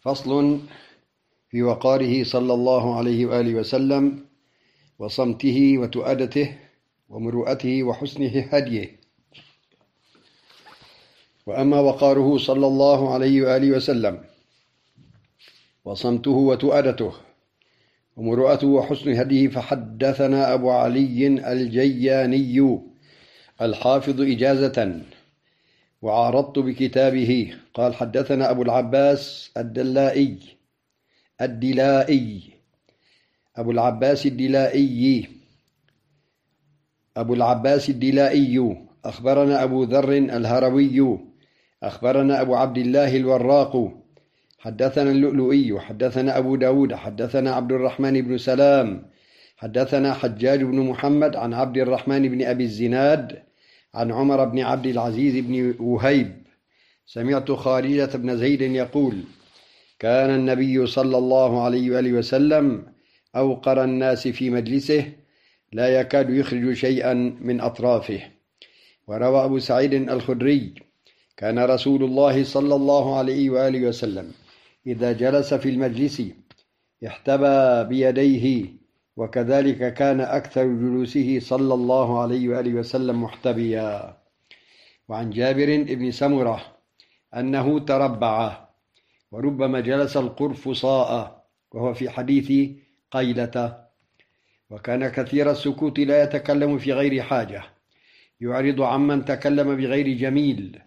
فصل في وقاره صلى الله عليه وآله وسلم وصمته وتؤدته ومروءته وحسن هديه. وأما وقاره صلى الله عليه وآله وسلم وصمته وتؤدته ومروءته وحسن هديه فحدثنا أبو علي الجياني الحافظ إجازة وعارضت بكتابه. قال حدثنا أبو العباس الدلائي الدلائي أبو العباس الدلائي أبو العباس الدلائي. أخبرنا أبو ذر الهروي أخبرنا أبو عبد الله الوراق. حدثنا اللؤلؤي حدثنا أبو داود حدثنا عبد الرحمن بن سلام حدثنا حجاج بن محمد عن عبد الرحمن بن أبي الزناد عن عمر بن عبد العزيز بن وهيب. سمعت خارجة بن زيد يقول كان النبي صلى الله عليه وآله وسلم أوقر الناس في مجلسه لا يكاد يخرج شيئا من أطرافه. وروى أبو سعيد الخدري كان رسول الله صلى الله عليه وآله وسلم إذا جلس في المجلس احتبى بيديه وكذلك كان أكثر جلوسه صلى الله عليه وآله وسلم محتبيا. وعن جابر بن سمرة أنه تربع وربما جلس القرفصاء وهو في حديث قيلة. وكان كثير السكوت لا يتكلم في غير حاجة يعرض عمن تكلم بغير جميل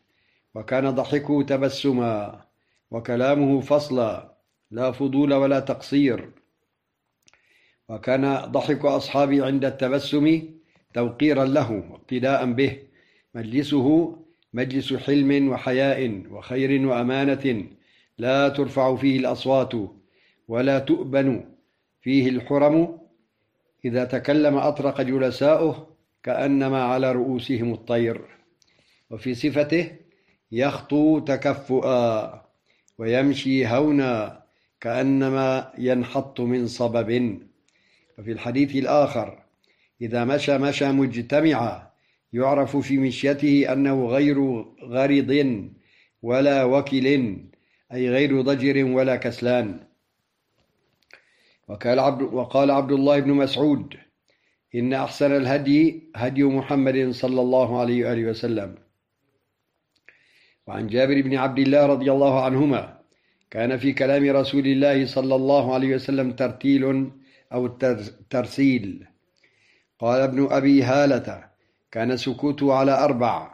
وكان ضحكه تبسما وكلامه فصلا لا فضول ولا تقصير. وكان ضحك أصحابي عند التبسم توقيرا له واقتداء به. مجلسه مجلس حلم وحياء وخير وأمانة لا ترفع فيه الأصوات ولا تؤبن فيه الحرم. إذا تكلم أطرق جلساؤه كأنما على رؤوسهم الطير. وفي صفته يخطو تكفؤا ويمشي هونا كأنما ينحط من صبب. وفي الحديث الآخر إذا مشى مشى مجتمعا يعرف في مشيته أنه غير غرض ولا وكل أي غير ضجر ولا كسلان. وقال عبد, وقال عبد الله بن مسعود إن أحسن الهدي هدي محمد صلى الله عليه وآله وسلم. وعن جابر بن عبد الله رضي الله عنهما كان في كلام رسول الله صلى الله عليه وسلم ترتيل أو ترسيل. قال ابن أبي هالة كان سكوته على أربع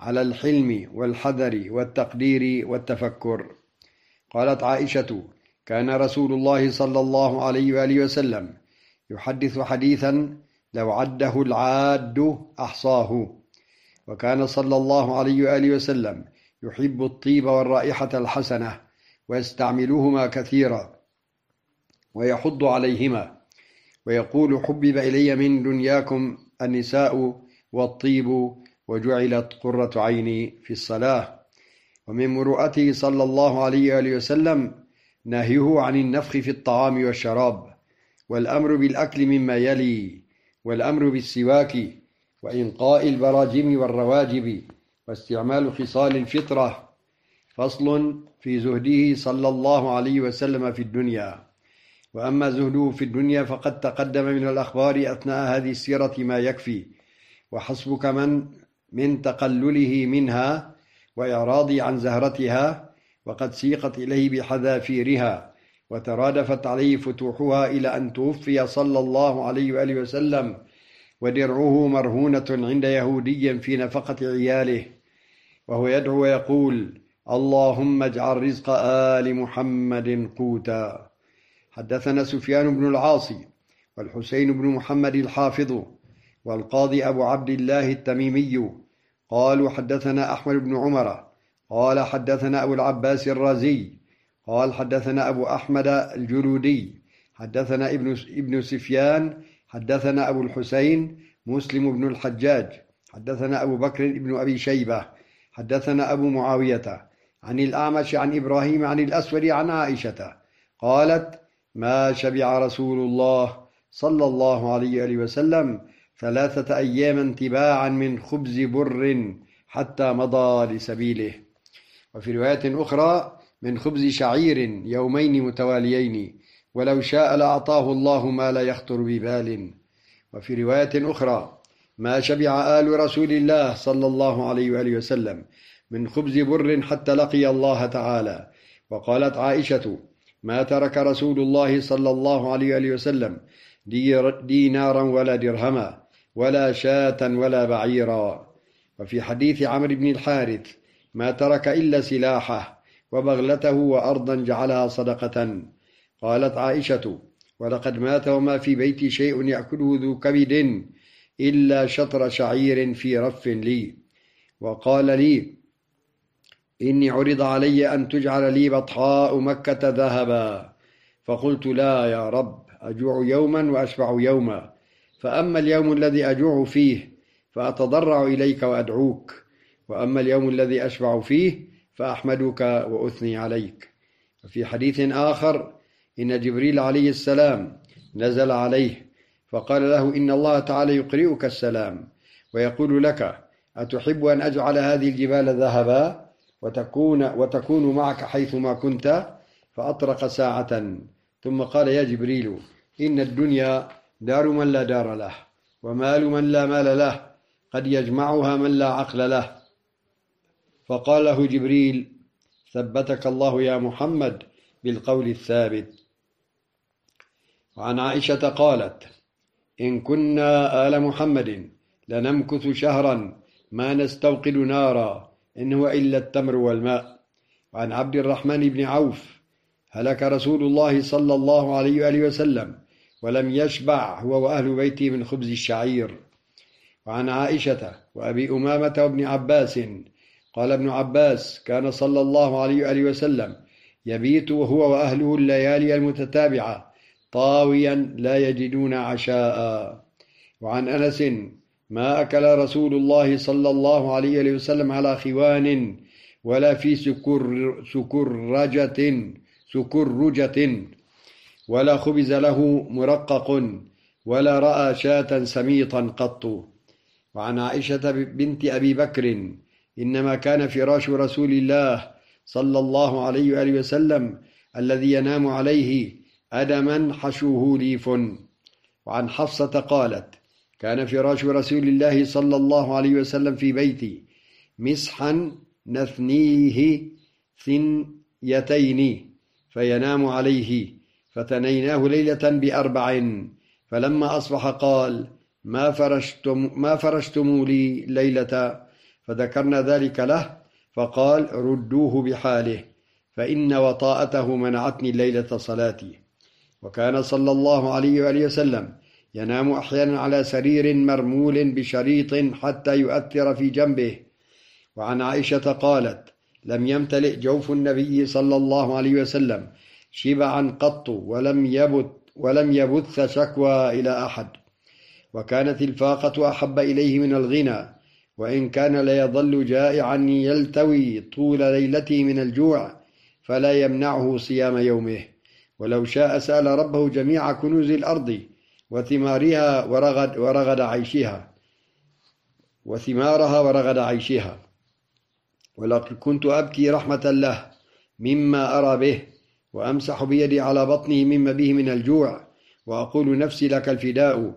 على الحلم والحذر والتقدير والتفكر. قالت عائشة كان رسول الله صلى الله عليه وآله وسلم يحدث حديثا لو عده العاد أحصاه. وكان صلى الله عليه وآله وسلم يحب الطيب والرائحة الحسنة ويستعملهما كثيرا ويحض عليهما. ويقول حبب إلي من دنياكم النساء والطيب وجعلت قرة عيني في الصلاة. ومن مروءته صلى الله عليه وآله وسلم نهيه عن النفخ في الطعام والشراب والأمر بالأكل مما يلي والأمر بالسواك وإنقاء البراجم والرواجب واستعمال خصال الفطرة. فصل في زهده صلى الله عليه وسلم في الدنيا. وأما زهده في الدنيا فقد تقدم من الأخبار أثناء هذه السيرة ما يكفي. وحسبك من من تقلله منها وإعراضي عن زهرتها وقد سيقت إليه بحذافيرها وترادفت عليه فتوحها إلى أن توفي صلى الله عليه وآله وسلم ودرعه مرهونة عند يهودي في نفقة عياله. وهو يدعو ويقول اللهم اجعل رزق آل محمد قوتا. حدثنا سفيان بن العاصي والحسين بن محمد الحافظ والقاضي أبو عبد الله التميمي. قالوا حدثنا أحمد بن عمر. قال حدثنا أبو العباس الرازي. قال حدثنا أبو أحمد الجلودي حدثنا ابن ابن سفيان. حدثنا أبو الحسين. مسلم بن الحجاج. حدثنا أبو بكر بن أبي شيبة. حدثنا أبو معاوية. عن الأعمش عن إبراهيم عن الأسود عن عائشة. قالت ما شبع رسول الله صلى الله عليه وسلم ثلاثة أيام تباعا من خبز بر حتى مضى لسبيله. وفي رواية أخرى من خبز شعير يومين متواليين ولو شاء لأعطاه الله ما لا يخطر ببال. وفي رواية أخرى ما شبع آل رسول الله صلى الله عليه وآله وسلم من خبز بر حتى لقي الله تعالى. وقالت عائشة ما ترك رسول الله صلى الله عليه وسلم دينارا ولا درهما ولا شاة ولا بعيرا. وفي حديث عمرو بن الحارث ما ترك إلا سلاحه وبغلته وأرضا جعلها صدقة. قالت عائشة ولقد مات وما في بيتي شيء يأكله ذو كبد إلا شطر شعير في رف لي. وقال لي إني عرض علي أن تجعل لي بطحاء مكة ذهبا. فقلت لا يا رب أجوع يوما وأشبع يوما. فأما اليوم الذي أجوع فيه فأتضرع إليك وأدعوك. وأما اليوم الذي أشبع فيه فأحمدك وأثني عليك. وفي حديث آخر إن جبريل عليه السلام نزل عليه فقال له إن الله تعالى يقرئك السلام ويقول لك أتحب أن أجعل هذه الجبال ذهبا؟ وتكون, وتكون معك حيثما كنت فأطرق ساعة. ثم قال يا جبريل إن الدنيا دار من لا دار له ومال من لا مال له قد يجمعها من لا عقل له. فقال له جبريل ثبتك الله يا محمد بالقول الثابت. وعن عائشة قالت إن كنا آل محمد لنمكث شهرا ما نستوقد نارا إن هو إلا التمر والماء. وعن عبد الرحمن بن عوف هلك رسول الله صلى الله عليه وآله وسلم ولم يشبع هو وأهل بيته من خبز الشعير. وعن عائشة وأبي أمامة وابن عباس قال ابن عباس كان صلى الله عليه وآله وسلم يبيت وهو وأهله الليالي المتتابعة طاويا لا يجدون عشاء. وعن أنس ما أكل رسول الله صلى الله عليه وسلم على خوان ولا في سكر سكرجة سكرجة ولا خبز له مرقق ولا رأى شاة سميطا قط. وعن عائشة بنت أبي بكر إنما كان فراش رسول الله صلى الله عليه وآله وسلم الذي ينام عليه أدما حشوه ليف. وعن حفصة قالت كان فراش رسول الله صلى الله عليه وسلم في بيتي مسحا نثنيه ثنيتين فينام عليه فتنيناه ليلة بأربع فلما أصبح قال ما فرشتم ما فرشتم لي ليلة؟ فذكرنا ذلك له فقال ردوه بحاله فإن وطاءته منعتني الليلة صلاتي. وكان صلى الله عليه وآله وسلم ينام أحيانا على سرير مرمول بشريط حتى يؤثر في جنبه. وعن عائشة قالت لم يمتلئ جوف النبي صلى الله عليه وسلم شبعا قط ولم يبث ولم يبث شكوى إلى أحد. وكانت الفاقة أحب إليه من الغنى وإن كان ليظل جائعا يلتوي طول ليلته من الجوع فلا يمنعه صيام يومه. ولو شاء سأل ربه جميع كنوز الأرض وثمارها ورغد, ورغد عيشها. وثمارها ورغد عيشها. ولقد كنت أبكي رحمة له مما أرى به وأمسح بيدي على بطنه مما به من الجوع وأقول نفسي لك الفداء.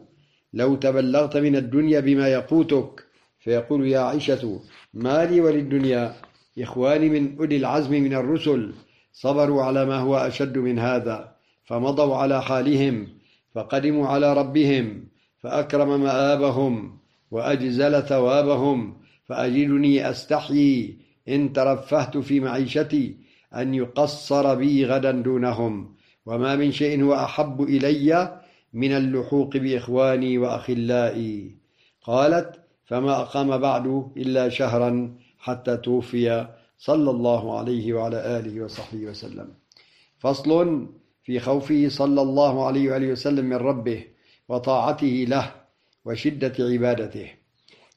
لو تبلغت من الدنيا بما يقوتك فيقول يا عائشة ما لي وللدنيا؟ إخواني من أولي العزم من الرسل صبروا على ما هو أشد من هذا فمضوا على حالهم. فقدموا على ربهم فأكرم مآبهم وأجزل ثوابهم. فأجدني أستحيي إن ترفهت في معيشتي أن يقصر بي غدا دونهم. وما من شيء هو أحب إلي من اللحوق بإخواني وأخلائي. قالت فما أقام بعد إلا شهرا حتى توفي صلى الله عليه وعلى آله وصحبه وسلم. فصل في خوفه صلى الله عليه وآله وسلم من ربه وطاعته له وشدة عبادته.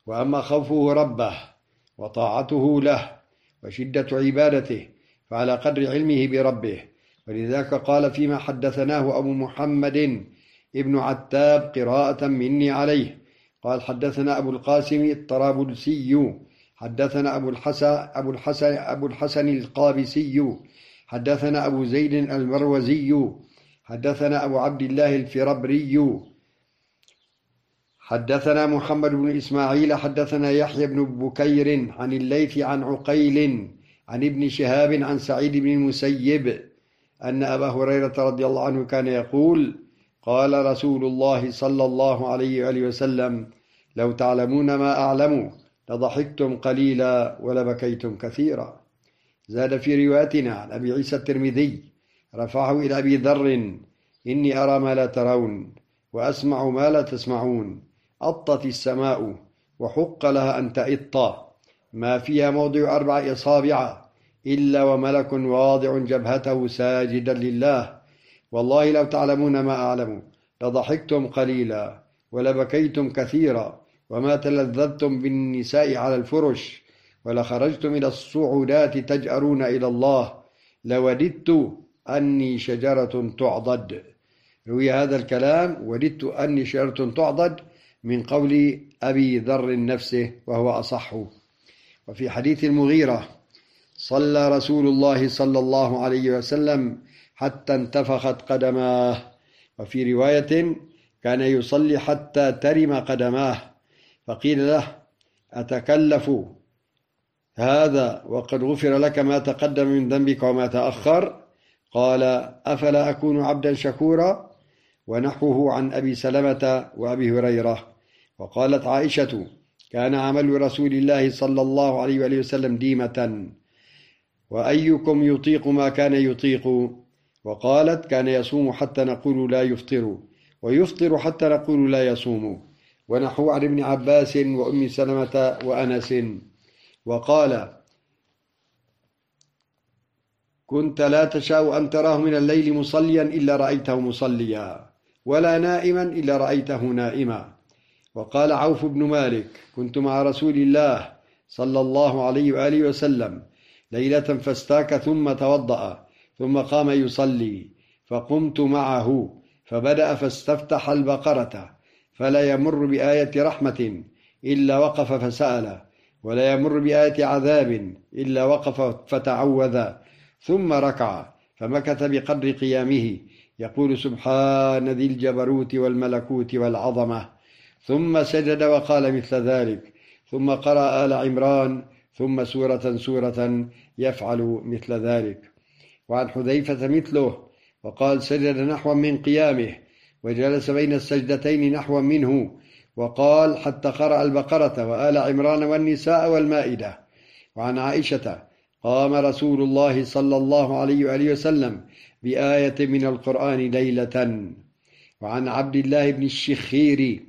وأما خوفه ربه وطاعته له وشدة عبادته فعلى قدر علمه بربه. ولذلك قال فيما حدثناه أبو محمد ابن عتاب قراءة مني عليه. قال حدثنا أبو القاسم الطرابلسي حدثنا أبو الحسن أبو الحسن أبو الحسن القابسي حدثنا أبو زيد المروزي حدثنا أبو عبد الله الفربري حدثنا محمد بن إسماعيل حدثنا يحيى بن بكير عن الليث عن عقيل عن ابن شهاب عن سعيد بن المسيب أن أبا هريرة رضي الله عنه كان يقول قال رسول الله صلى الله عليه وآله وسلم لو تعلمون ما أعلم لضحكتم قليلا ولبكيتم كثيرا. زاد في روايتنا عن أبي عيسى الترمذي رفعه إلى أبي ذر إني أرى ما لا ترون وأسمع ما لا تسمعون. أطت السماء وحق لها أن تئط. ما فيها موضع أربع إصابع إلا وملك واضع جبهته ساجدا لله. والله لو تعلمون ما أعلم لضحكتم قليلا ولبكيتم كثيرا وما تلذذتم بالنساء على الفرش. ولخرجتم إلى الصعودات تجأرون إلى الله لوددت أني شجرة تعضد. روي هذا الكلام وددت أني شجرة تعضد من قول أبي ذر نفسه وهو أصح. وفي حديث المغيرة صلى رسول الله صلى الله عليه وسلم حتى انتفخت قدماه. وفي رواية كان يصلي حتى ترم قدماه. فقيل له أتكلف هذا وقد غفر لك ما تقدم من ذنبك وما تأخر. قال أفلا أكون عبدا شكورا؟ ونحوه عن أبي سلمة وأبي هريرة. وقالت عائشة كان عمل رسول الله صلى الله عليه وآله وسلم ديمة. وأيكم يطيق ما كان يطيق؟ وقالت كان يصوم حتى نقول لا يفطر ويفطر حتى نقول لا يصوم. ونحو عن ابن عباس وأم سلمة وأنس. وقال كنت لا تشاء أن تراه من الليل مصليا إلا رأيته مصليا ولا نائما إلا رأيته نائما. وقال عوف بن مالك كنت مع رسول الله صلى الله عليه وآله وسلم ليلة فاستاك ثم توضأ ثم قام يصلي فقمت معه فبدأ فاستفتح البقرة فلا يمر بآية رحمة إلا وقف فسأل ولا يمر بآية عذاب إلا وقف فتعوذ ثم ركع فمكث بقدر قيامه. يقول سبحان ذي الجبروت والملكوت والعظمة. ثم سجد وقال مثل ذلك. ثم قرأ آل عمران. ثم سورة سورة يفعل مثل ذلك. وعن حذيفة مثله وقال سجد نحو من قيامه وجلس بين السجدتين نحو منه. وقال حتى قرأ البقرة وآل عمران والنساء والمائدة. وعن عائشة قام رسول الله صلى الله عليه وآله وسلم بآية من القرآن ليلة. وعن عبد الله بن الشخير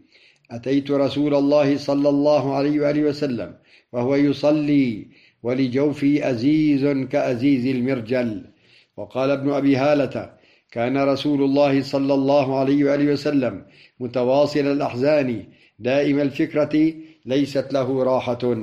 أتيت رسول الله صلى الله عليه وآله وسلم وهو يصلي ولجوفي أزيز كأزيز المرجل. وقال ابن أبي هالة كان رسول الله صلى الله عليه وآله وسلم متواصل الأحزان دائم الفكرة ليست له راحة.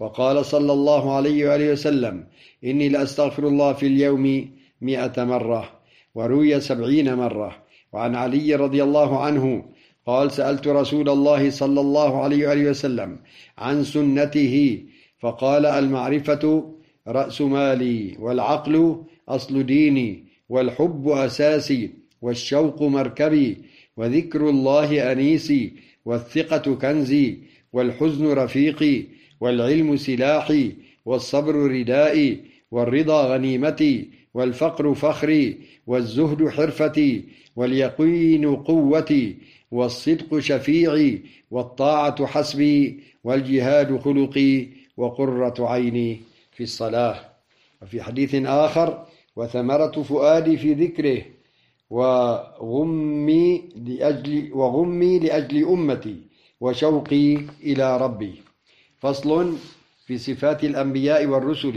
وقال صلى الله عليه وآله وسلم إني لأستغفر الله في اليوم مئة مرة وروي سبعين مرة. وعن علي رضي الله عنه قال سألت رسول الله صلى الله عليه وآله وسلم عن سنته فقال المعرفة رأس مالي والعقل أصل ديني والحب أساسي والشوق مركبي وذكر الله أنيسي والثقة كنزي والحزن رفيقي والعلم سلاحي والصبر ردائي والرضا غنيمتي والفقر فخري والزهد حرفتي واليقين قوتي والصدق شفيعي والطاعة حسبي والجهاد خلقي وقرة عيني في الصلاة. وفي حديث آخر وثمرة فؤادي في ذكره وغمي لأجل, وغمي لأجل أمتي وشوقي إلى ربي. فصل في صفات الأنبياء والرسل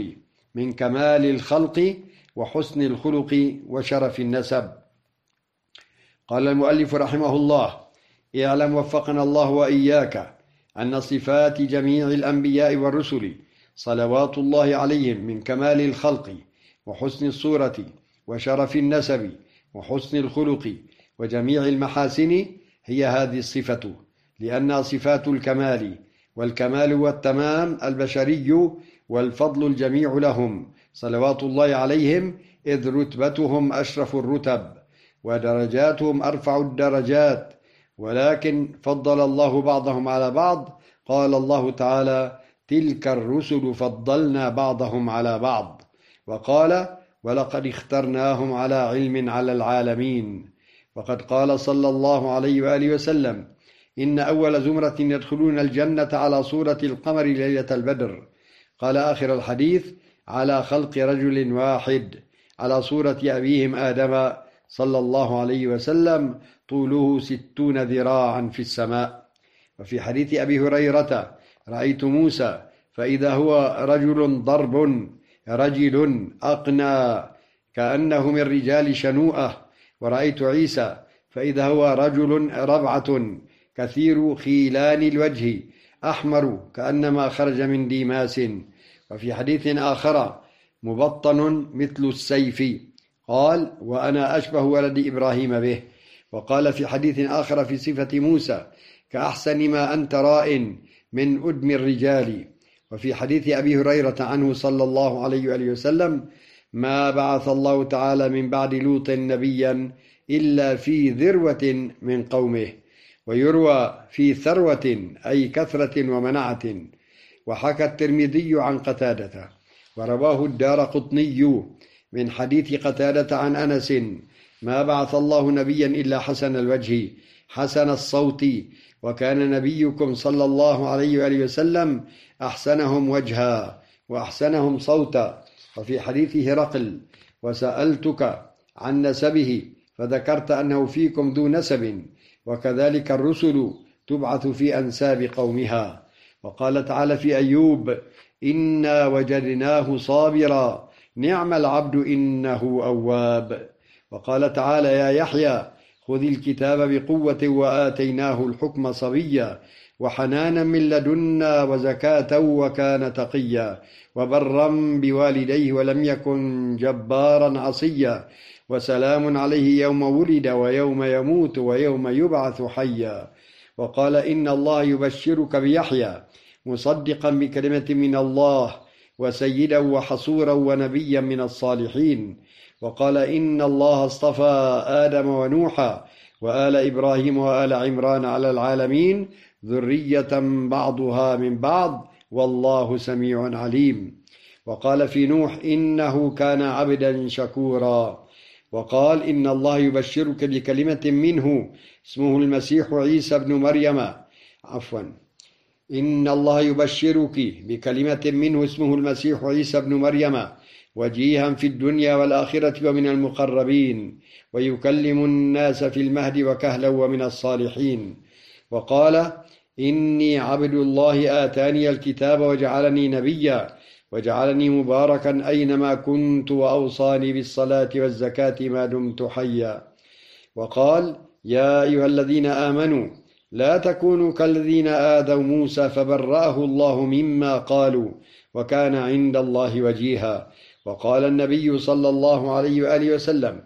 من كمال الخلق وحسن الخلق وشرف النسب. قال المؤلف رحمه الله اعلم وفقنا الله وإياك أن صفات جميع الأنبياء والرسل صلوات الله عليهم من كمال الخلق وحسن الصورة وشرف النسب وحسن الخلق وجميع المحاسن هي هذه الصفة لأنها صفات الكمال والكمال والتمام البشري والفضل الجميع لهم. صلوات الله عليهم إذ رتبتهم أشرف الرتب ودرجاتهم أرفع الدرجات. ولكن فضل الله بعضهم على بعض. قال الله تعالى تلك الرسل فضلنا بعضهم على بعض وقال ولقد اخترناهم على علم على العالمين. وقد قال صلى الله عليه وآله وسلم إن أول زمرة يدخلون الجنة على صورة القمر ليلة البدر. قال آخر الحديث على خلق رجل واحد على صورة أبيهم آدم صلى الله عليه وسلم طوله ستون ذراعا في السماء. وفي حديث أبي هريرة رأيت موسى فإذا هو رجل ضرب رجل أقنى كأنه من رجال شنوءة ورأيت عيسى فإذا هو رجل ربعة كثير خيلان الوجه أحمر كأنما خرج من ديماس. وفي حديث آخر مبطن مثل السيف. قال وأنا أشبه ولد إبراهيم به. وقال في حديث آخر في صفة موسى كأحسن ما أنت راء من أدم الرجال. وفي حديث أبي هريرة عنه صلى الله عليه وآله وسلم ما بعث الله تعالى من بعد لوط نبيا إلا في ذروة من قومه ويروى في ثروة أي كثرة ومنعة. وحكى الترمذي عن قتادة ورواه الدار قطني من حديث قتادة عن أنس ما بعث الله نبيا إلا حسن الوجه حسن الصوت وكان نبيكم صلى الله عليه وآله وسلم أحسنهم وجها وأحسنهم صوتا. وفي حديث هرقل وسألتك عن نسبه فذكرت أنه فيكم ذو نسب وكذلك الرسل تبعث في أنساب قومها. وقال تعالى في أيوب إنا وجدناه صابرا نعم العبد إنه أواب. وقال تعالى يا يحيى خذ الكتاب بقوة وآتيناه الحكم صبيا وحنانا من لدنا وزكاة وكان تقيا وبرا بوالديه ولم يكن جبارا عصيا وسلام عليه يوم ولد ويوم يموت ويوم يبعث حيا وقال إن الله يبشرك بيحيى مصدقا بكلمة من الله وسيدا وحصورا ونبيا من الصالحين وقال إن الله اصطفى آدم ونوحا وآل إبراهيم وآل عمران على العالمين ذرية بعضها من بعض والله سميع عليم. وقال في نوح إنه كان عبدا شكورا. وقال إن الله يبشرك بكلمة منه اسمه المسيح عيسى بن مريم. عفوا. إن الله يبشرك بكلمة منه اسمه المسيح عيسى بن مريم. وجيها في الدنيا والآخرة ومن المقربين ويكلم الناس في المهد وكهلا ومن الصالحين. وقال إني عبد الله آتاني الكتاب وجعلني نبيا وجعلني مباركا أينما كنت وأوصاني بالصلاة والزكاة ما دمت حيا. وقال يا أيها الذين آمنوا لا تكونوا كالذين آذوا موسى فبرأه الله مما قالوا وكان عند الله وجيها. وقال النبي صلى الله عليه وآله وسلم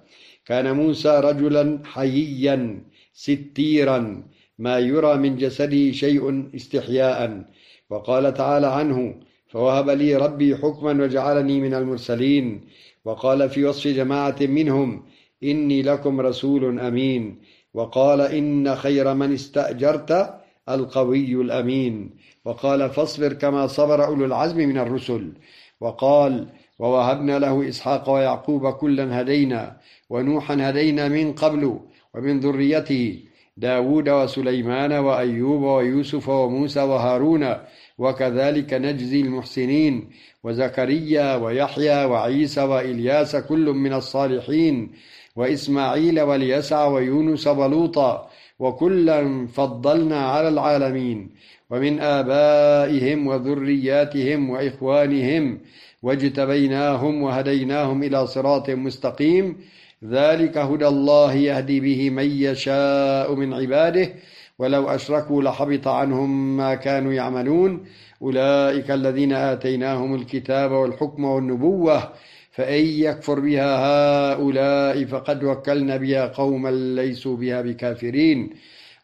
كان موسى رجلا حييا ستيرا ما يرى من جسده شيء استحياء. وقال تعالى عنه فوهب لي ربي حكما وجعلني من المرسلين. وقال في وصف جماعة منهم إني لكم رسول أمين. وقال إن خير من استأجرت القوي الأمين. وقال فاصبر كما صبر أولو العزم من الرسل. وقال ووهبنا له إسحاق ويعقوب كلا هدينا ونوحا هدينا من قبل ومن ذريته داود وسليمان وأيوب ويوسف وموسى وهارون وكذلك نجزي المحسنين وزكريا ويحيى وعيسى وإلياس كل من الصالحين وإسماعيل واليسع ويونس ولوطا وكلا فضلنا على العالمين ومن آبائهم وذرياتهم وإخوانهم واجتبيناهم وهديناهم إلى صراط مستقيم. ذلك هدى الله يهدي به من يشاء من عباده. ولو أشركوا لحبط عنهم ما كانوا يعملون. أولئك الذين آتيناهم الكتاب والحكم والنبوة فإن يكفر بها هؤلاء فقد وكلنا بها قوما ليسوا بها بكافرين.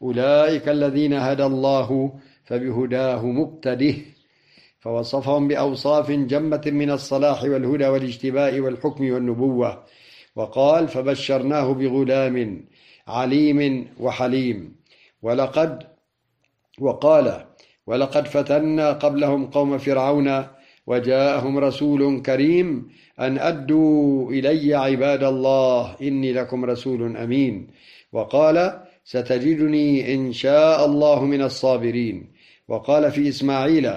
أولئك الذين هدى الله فبهداه مقتده. فوصفهم بأوصاف جمة من الصلاح والهدى والاجتباء والحكم والنبوة. وقال فبشرناه بغلام عليم وحليم. ولقد وقال ولقد فتنا قبلهم قوم فرعون وجاءهم رسول كريم أن أدوا إلي عباد الله إني لكم رسول أمين. وقال ستجدني إن شاء الله من الصابرين. وقال في إسماعيل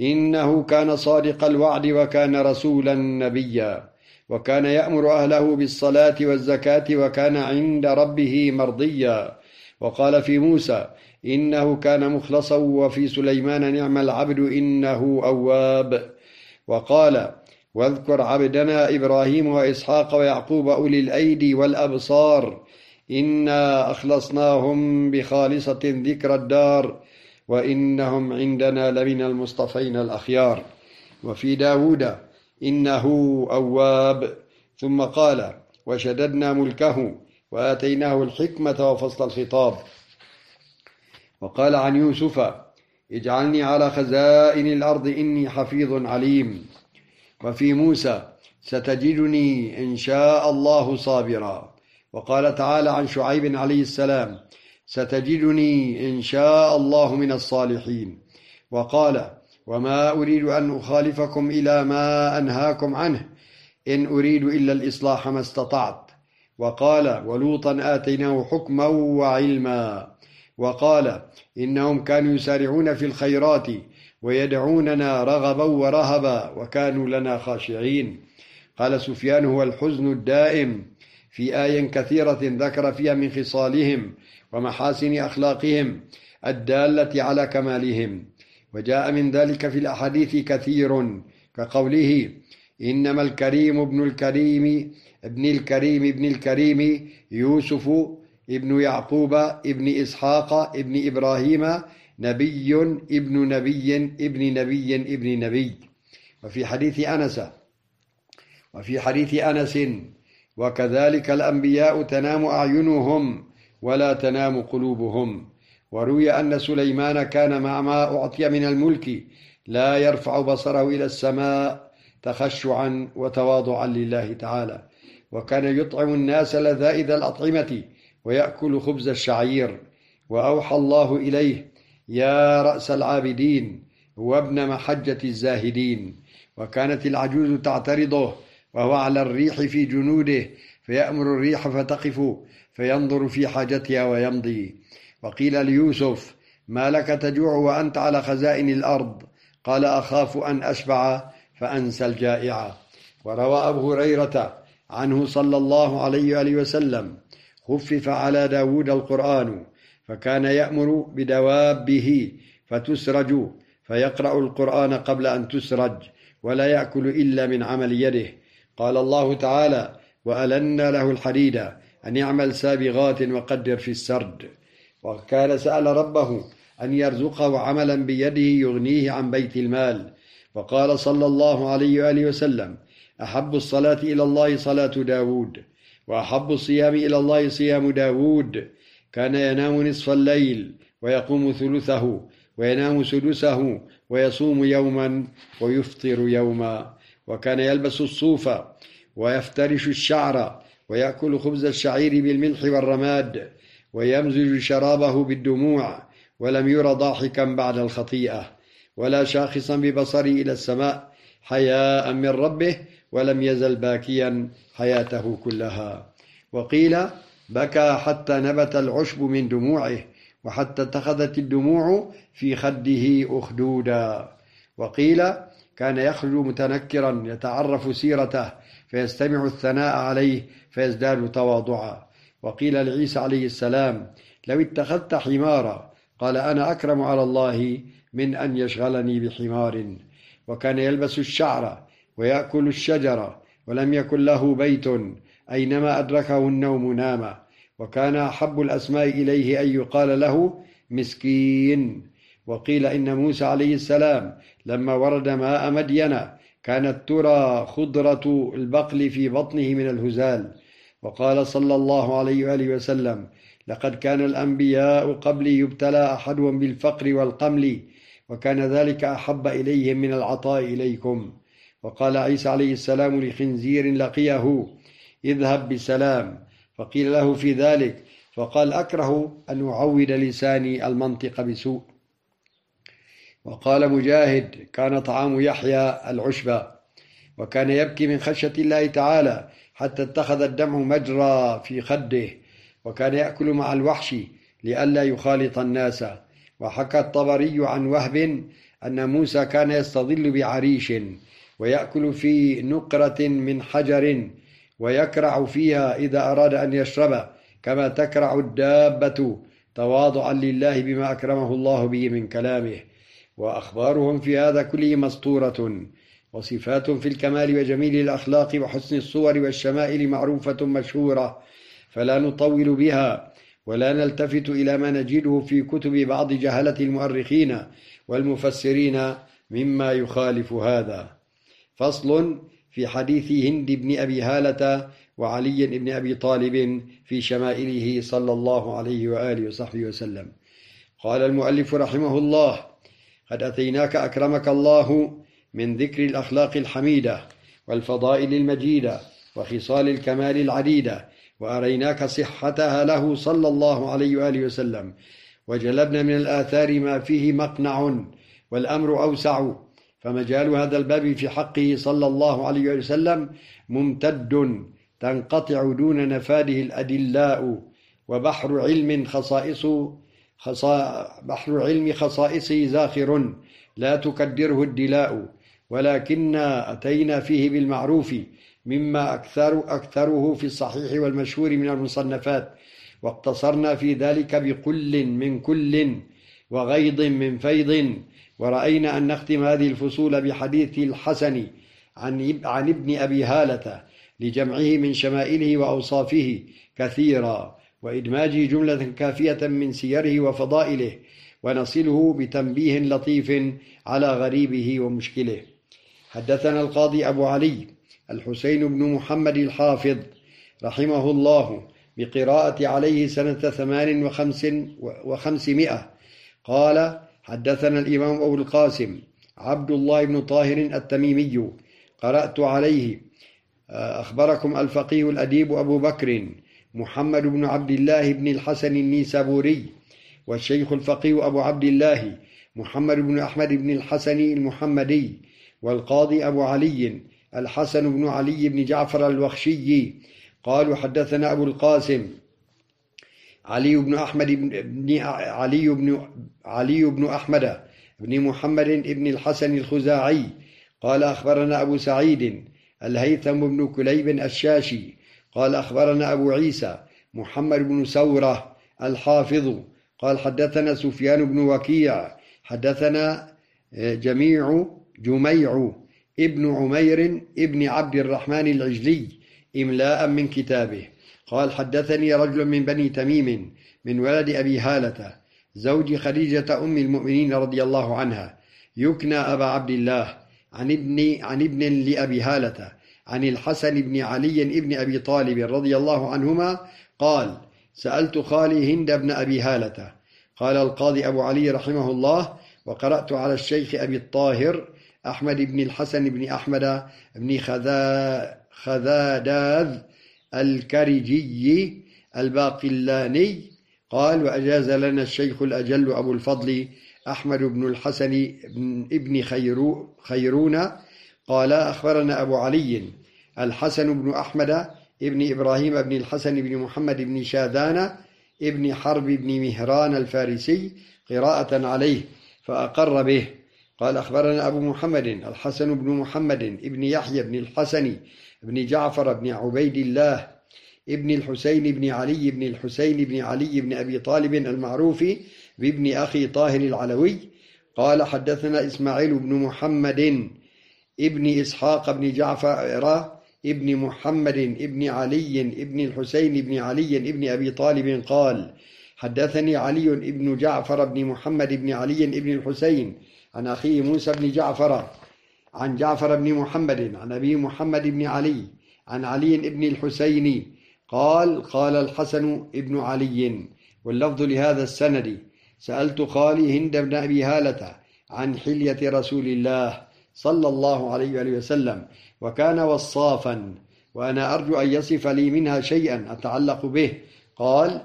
إنه كان صادق الوعد وكان رسولا نبيا وكان يأمر أهله بالصلاة والزكاة وكان عند ربه مرضيا. وقال في موسى إنه كان مخلصا وفي سليمان نعم العبد إنه أواب. وقال واذكر عبدنا إبراهيم وإسحاق ويعقوب أولي الأيدي والأبصار. إنا أخلصناهم بخالصة ذكر الدار. وإنهم عندنا لمن المصطفين الأخيار. وفي داود إنه أواب. ثم قال وشددنا ملكه وآتيناه الحكمة وفصل الخطاب. وقال عن يوسف اجعلني على خزائن الأرض إني حفيظ عليم. وفي موسى ستجدني إن شاء الله صابرا. وقال تعالى عن شعيب عليه السلام ستجدني إن شاء الله من الصالحين. وقال وما أريد أن أخالفكم إلى ما أنهاكم عنه إن أريد إلا الإصلاح ما استطعت. وقال ولوطا آتيناه حكما وعلما. وقال إنهم كانوا يسارعون في الخيرات ويدعوننا رغبا ورهبا وكانوا لنا خاشعين. قال سفيان هو الحزن الدائم. في آي كثيرة ذكر فيها من خصالهم ومحاسن أخلاقهم الدالة على كمالهم. وجاء من ذلك في الأحاديث كثير كقوله إنما الكريم ابن الكريم ابن الكريم ابن الكريم يوسف ابن يعقوب ابن إسحاق ابن إبراهيم نبي ابن نبي ابن نبي ابن نبي. وفي حديث أنس وفي حديث أنس وكذلك الأنبياء تنام أعينهم ولا تنام قلوبهم. وروي أن سليمان كان مع ما أعطي من الملك لا يرفع بصره إلى السماء تخشعا وتواضعا لله تعالى. وكان يطعم الناس لذائذ الأطعمة ويأكل خبز الشعير. وأوحى الله إليه يا رأس العابدين وابن محجة الزاهدين. وكانت العجوز تعترضه وهو على الريح في جنوده فيأمر الريح فتقف فينظر في حاجتها ويمضي. وقيل ليوسف ما لك تجوع وأنت على خزائن الأرض؟ قال أخاف أن أشبع فأنسى الجائع. وروى أبو هريرة عنه صلى الله عليه وآله وسلم خفف على داود القرآن فكان يأمر بدوابه فتسرج فيقرأ القرآن قبل أن تسرج ولا يأكل إلا من عمل يده. قال الله تعالى وألنا له الحديد أن يعمل سابغات وقدر في السرد. وكان سأل ربه أن يرزقه عملا بيده يغنيه عن بيت المال. وقال صلى الله عليه وآله وسلم أحب الصلاة إلى الله صلاة داود. وأحب الصيام إلى الله صيام داود. كان ينام نصف الليل ويقوم ثلثه وينام سدسه ويصوم يوما ويفطر يوما. وكان يلبس الصوف ويفترش الشعر ويأكل خبز الشعير بالملح والرماد ويمزج شرابه بالدموع ولم ير ضاحكا بعد الخطيئة ولا شاخصا ببصره إلى السماء حياء من ربه ولم يزل باكيا حياته كلها وقيل بكى حتى نبت العشب من دموعه وحتى اتخذت الدموع في خده أخدودا وقيل كان يخرج متنكرا يتعرف سيرته فيستمع الثناء عليه فيزداد تواضعا. وقيل لعيسى عليه السلام لو اتخذت حمارا قال أنا أكرم على الله من أن يشغلني بحمار. وكان يلبس الشعر ويأكل الشجر ولم يكن له بيت أينما أدركه النوم نام وكان أحب الأسماء إليه أن يقال له مسكين. وقيل إن موسى عليه السلام لما ورد ماء مدين كانت ترى خضرة البقل في بطنه من الهزال. وقال صلى الله عليه وآله وسلم لقد كان الأنبياء قبلي يبتلى أحدهم بالفقر والقمل وكان ذلك أحب إليهم من العطاء إليكم. وقال عيسى عليه السلام لخنزير لقيه اذهب بسلام. فقيل له في ذلك فقال أكره أن أعود لساني المنطق بسوء. وقال مجاهد كان طعام يحيى العشبة وكان يبكي من خشية الله تعالى حتى اتخذ الدمع مجرى في خده وكان يأكل مع الوحش لئلا يخالط الناس. وحكى الطبري عن وهب أن موسى كان يستظل بعريش ويأكل في نقرة من حجر ويكرع فيها إذا أراد أن يشرب كما تكرع الدابة تواضعا لله بما أكرمه الله به من كلامه. وأخبارهم في هذا كله مسطورة وصفات في الكمال وجميل الأخلاق وحسن الصور والشمائل معروفة مشهورة فلا نطول بها ولا نلتفت إلى ما نجده في كتب بعض جهلة المؤرخين والمفسرين مما يخالف هذا. فصل في حديث هند بن أبي هالة وعلي بن أبي طالب في شمائله صلى الله عليه وآله وصحبه وسلم. قال المؤلف رحمه الله قد أتيناك أكرمك الله من ذكر الأخلاق الحميدة والفضائل المجيدة وخصال الكمال العديدة وأريناك صحتها له صلى الله عليه وآله وسلم. وجلبنا من الآثار ما فيه مقنع والأمر أوسع. فمجال هذا الباب في حقه صلى الله عليه وسلم ممتد تنقطع دون نفاده الأدلاء وبحر علم خصائص خصا بحر علم خصائصه زاخر لا تكدره الدلاء. ولكن أتينا فيه بالمعروف مما أكثر أكثره في الصحيح والمشهور من المصنفات. واقتصرنا في ذلك بكل من كل وغيض من فيض. ورأينا أن نختم هذه الفصول بحديث الحسن عن عن ابن أبي هالة لجمعه من شمائله وأوصافه كثيرا. وإدماجه جملة كافية من سيره وفضائله ونصله بتنبيه لطيف على غريبه ومشكله. حدثنا القاضي أبو علي الحسين بن محمد الحافظ رحمه الله بقراءة عليه سنة ثمان وخمس وخمسمائة. قال حدثنا الإمام أبو القاسم عبد الله بن طاهر التميمي قرأت عليه أخبركم الفقيه الأديب أبو بكر محمد بن عبد الله بن الحسن النيسابوري والشيخ الفقيه أبو عبد الله محمد بن أحمد بن الحسن المحمدي والقاضي أبو علي الحسن بن علي بن جعفر الوخشي. قالوا حدثنا أبو القاسم علي بن أحمد بن علي بن علي بن أحمد بن محمد بن الحسن الخزاعي. قال أخبرنا أبو سعيد الهيثم بن كليب الشاشي قال أخبرنا أبو عيسى محمد بن سورة الحافظ قال حدثنا سفيان بن وكيع حدثنا جميع جميع ابن عمير ابن عبد الرحمن العجلي إملاء من كتابه. قال حدثني رجل من بني تميم من ولد أبي هالة زوج خديجة أم المؤمنين رضي الله عنها يكنى أبا عبد الله عن ابن عن ابن لأبي هالة عن الحسن بن علي بن أبي طالب رضي الله عنهما قال سألت خالي هند بن أبي هالة قال القاضي أبو علي رحمه الله وقرأت على الشيخ أبي الطاهر أحمد بن الحسن بن أحمد بن خذا خذاداذ الكرجي الباقلاني قال وأجاز لنا الشيخ الأجل أبو الفضل أحمد بن الحسن بن خيرو خيرون قال أخبرنا أبو علي الحسن بن أحمد ابن إبراهيم بن الحسن بن محمد بن شاذان ابن حرب بن مهران الفارسي قراءة عليه فأقر به. قال أخبرنا أبو محمد الحسن بن محمد ابن يحيى بن الحسن بن جعفر بن عبيد الله ابن الحسين بن علي بن الحسين بن علي بن أبي طالب المعروف بابن أخي طاهر العلوي. قال حدثنا إسماعيل بن محمد ابن إسحاق بن جعفر ابن محمد ابن علي ابن الحسين بن علي ابن أبي طالب قال حدثني علي بن جعفر بن محمد بن علي ابن الحسين عن أخيه موسى بن جعفر عن جعفر بن محمد عن أبي محمد بن علي عن علي بن الحسين قال قال الحسن ابن علي واللفظ لهذا السند سألت خالي هند بن أبي هالة عن حلية رسول الله صلى الله عليه وآله وسلم وكان وصافا وأنا أرجو أن يصف لي منها شيئا أتعلق به. قال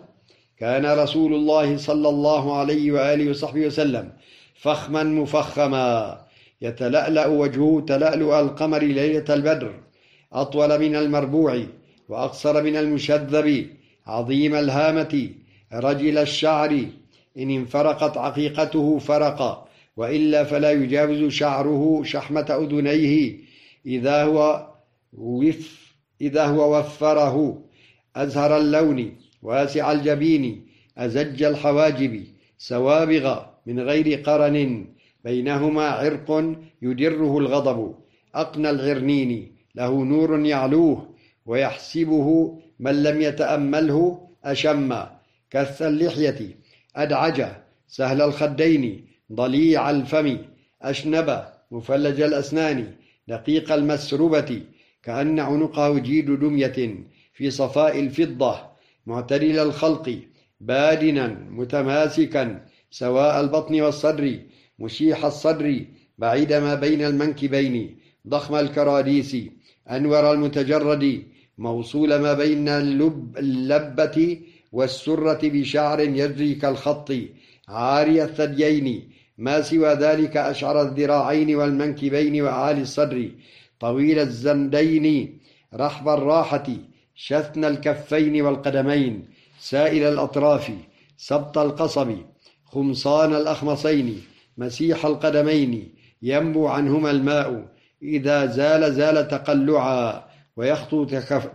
كان رسول الله صلى الله عليه وآله وصحبه وسلم فخما مفخما يتلألأ وجهه تلألؤ القمر ليلة البدر أطول من المربوع وأقصر من المشذب عظيم الهامة رجل الشعر إن انفرقت عقيقته فرق وإلا فلا يجاوز شعره شحمة أذنيه. إذا هو وف إذا هو وفره أزهر اللون واسع الجبين أزج الحواجب سوابغ من غير قرن بينهما عرق يدره الغضب. أقنى العرنين له نور يعلوه ويحسبه من لم يتأمله أشم. كث اللحية أدعج سهل الخدين ضليع الفم أشنب مفلج الأسنان دقيق المسربة كأن عنقه جيد دمية في صفاء الفضة معتدل الخلق بادنا متماسكا سواء البطن والصدر مشيح الصدر بعيد ما بين المنكبين ضخم الكراديس أنور المتجرد موصول ما بين اللب اللبة والسرة بشعر يجري كالخط عاري الثديين ما سوى ذلك أشعر الذراعين والمنكبين وأعالي الصدر. طويل الزندين رحب الراحة شثن الكفين والقدمين سائل الأطراف سبط القصب خمصان الأخمصين مسيح القدمين ينبو عنهما الماء إذا زال زال تقلعا ويخطو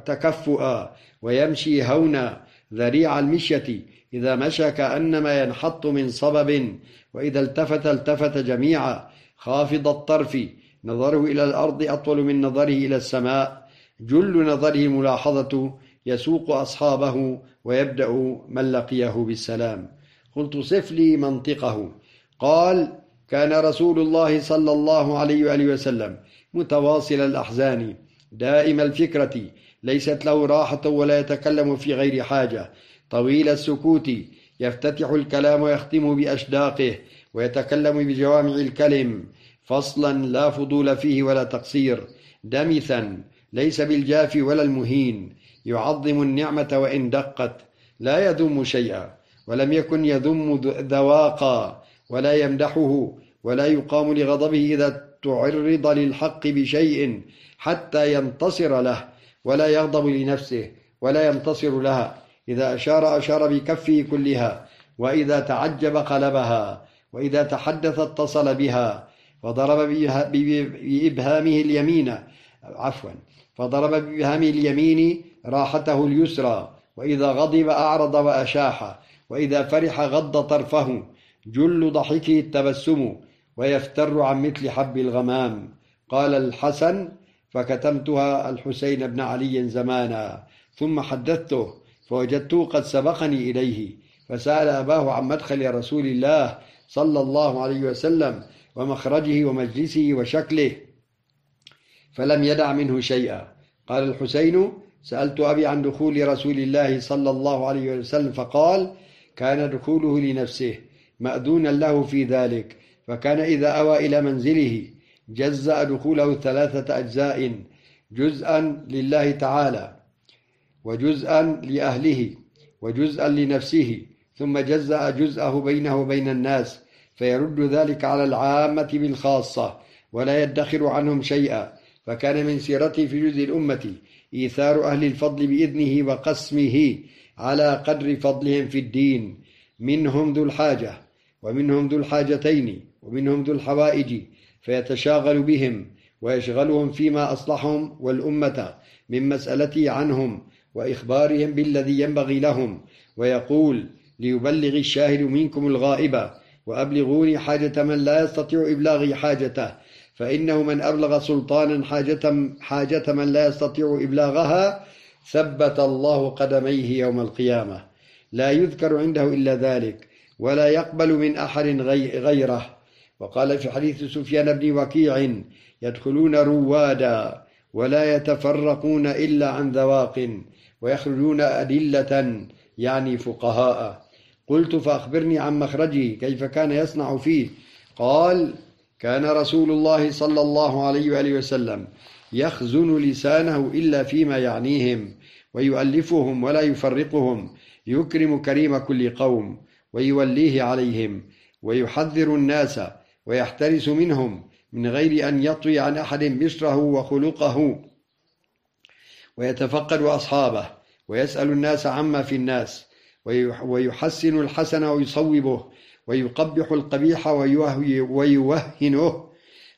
تكفؤا ويمشي هونا ذريع المشية إذا مشى كأنما ينحط من صبب وإذا التفت التفت جميعا. خافض الطرف نظره إلى الأرض أطول من نظره إلى السماء. جل نظره ملاحظة يسوق أصحابه ويبدأ من لقيه بالسلام. قلت صف لي منطقه. قال كان رسول الله صلى الله عليه وآله وسلم متواصل الأحزان دائم الفكرة. ليست له راحة ولا يتكلم في غير حاجة. طويل السكوت. يفتتح الكلام ويختم بأشداقه ويتكلم بجوامع الكلم. فصلا لا فضول فيه ولا تقصير. دمثا ليس بالجاف ولا المهين. يعظم النعمة وإن دقت. لا يذم شيئا ولم يكن يذم ذواقا. ولا يمدحه ولا يقام لغضبه إذا تعرض للحق بشيء حتى ينتصر له. ولا يغضب لنفسه ولا ينتصر لها. إذا أشار أشار بكفه كلها وإذا تعجب قلبها وإذا تحدث اتصل بها فضرب بإبهامه اليمين عفوا فضرب بإبهامه اليمين راحته اليسرى وإذا غضب أعرض وأشاح وإذا فرح غض طرفه جل ضحكه التبسم ويفتر عن مثل حب الغمام. قال الحسن فكتمتها الحسين بن علي زمانا ثم حدثته فوجدته قد سبقني إليه فسأل أباه عن مدخل رسول الله صلى الله عليه وسلم ومخرجه ومجلسه وشكله فلم يدع منه شيئا. قال الحسين سألت أبي عن دخول رسول الله صلى الله عليه وسلم فقال كان دخوله لنفسه مأذونا له في ذلك فكان إذا أوى إلى منزله جزأ دخوله ثلاثة أجزاء جزءا لله تعالى وجزءا لأهله وجزءا لنفسه ثم جزأ جزءه بينه وبين الناس فيرد ذلك على العامة بالخاصة ولا يدخر عنهم شيئا. فكان من سيرته في جزء الأمة إيثار أهل الفضل بإذنه وقسمه على قدر فضلهم في الدين. منهم ذو الحاجة ومنهم ذو الحاجتين ومنهم ذو الحوائج فيتشاغل بهم ويشغلهم فيما أصلحهم والأمة من مسألته عنهم وإخبارهم بالذي ينبغي لهم ويقول ليبلغ الشاهد منكم الغائب وأبلغوني حاجة من لا يستطيع إبلاغي حاجته فإنه من أبلغ سلطانا حاجة, حاجة من لا يستطيع إبلاغها ثبت الله قدميه يوم القيامة. لا يذكر عنده إلا ذلك ولا يقبل من أحد غيره. وقال في حديث سفيان بن وكيع يدخلون روادا ولا يتفرقون إلا عن ذواق ويخرجون أدلة يعني فقهاء. قلت فأخبرني عن مخرجه كيف كان يصنع فيه. قال كان رسول الله صلى الله عليه وآله وسلم يخزن لسانه إلا فيما يعنيهم ويؤلفهم ولا يفرقهم يكرم كريم كل قوم ويوليه عليهم ويحذر الناس ويحترس منهم من غير أن يطوي عن أحد بشره وخلقه. ويتفقد أصحابه ويسأل الناس عما في الناس ويحسن الحسن ويصوبه ويقبح القبيح ويوهنه.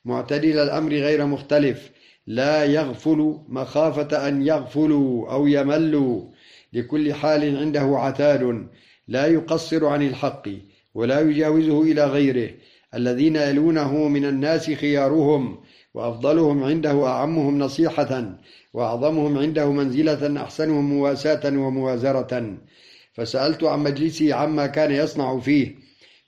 معتدل الأمر غير مختلف. لا يغفل مخافة أن يغفلوا أو يملوا. لكل حال عنده عتاد لا يقصر عن الحق ولا يجاوزه إلى غيره. الذين يلونه من الناس خيارهم وأفضلهم عنده أعمهم نصيحة وأعظمهم عنده منزلة أحسنهم مواساة وموازرة. فسألت عن مجلسه عما كان يصنع فيه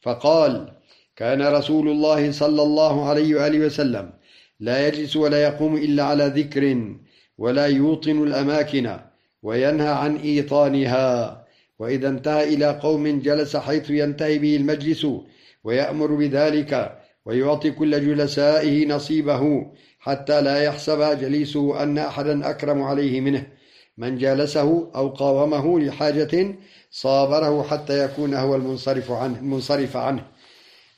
فقال كان رسول الله صلى الله عليه وآله وسلم لا يجلس ولا يقوم إلا على ذكر ولا يوطن الأماكن وينهى عن إيطانها. وإذا انتهى إلى قوم جلس حيث ينتهي به المجلس ويأمر بذلك ويعطي كل جلسائه نصيبه حتى لا يحسب جليسه أن أحدا أكرم عليه منه. من جالسه أو قاومه لحاجة صابره حتى يكون هو المنصرف عنه, المنصرف عنه.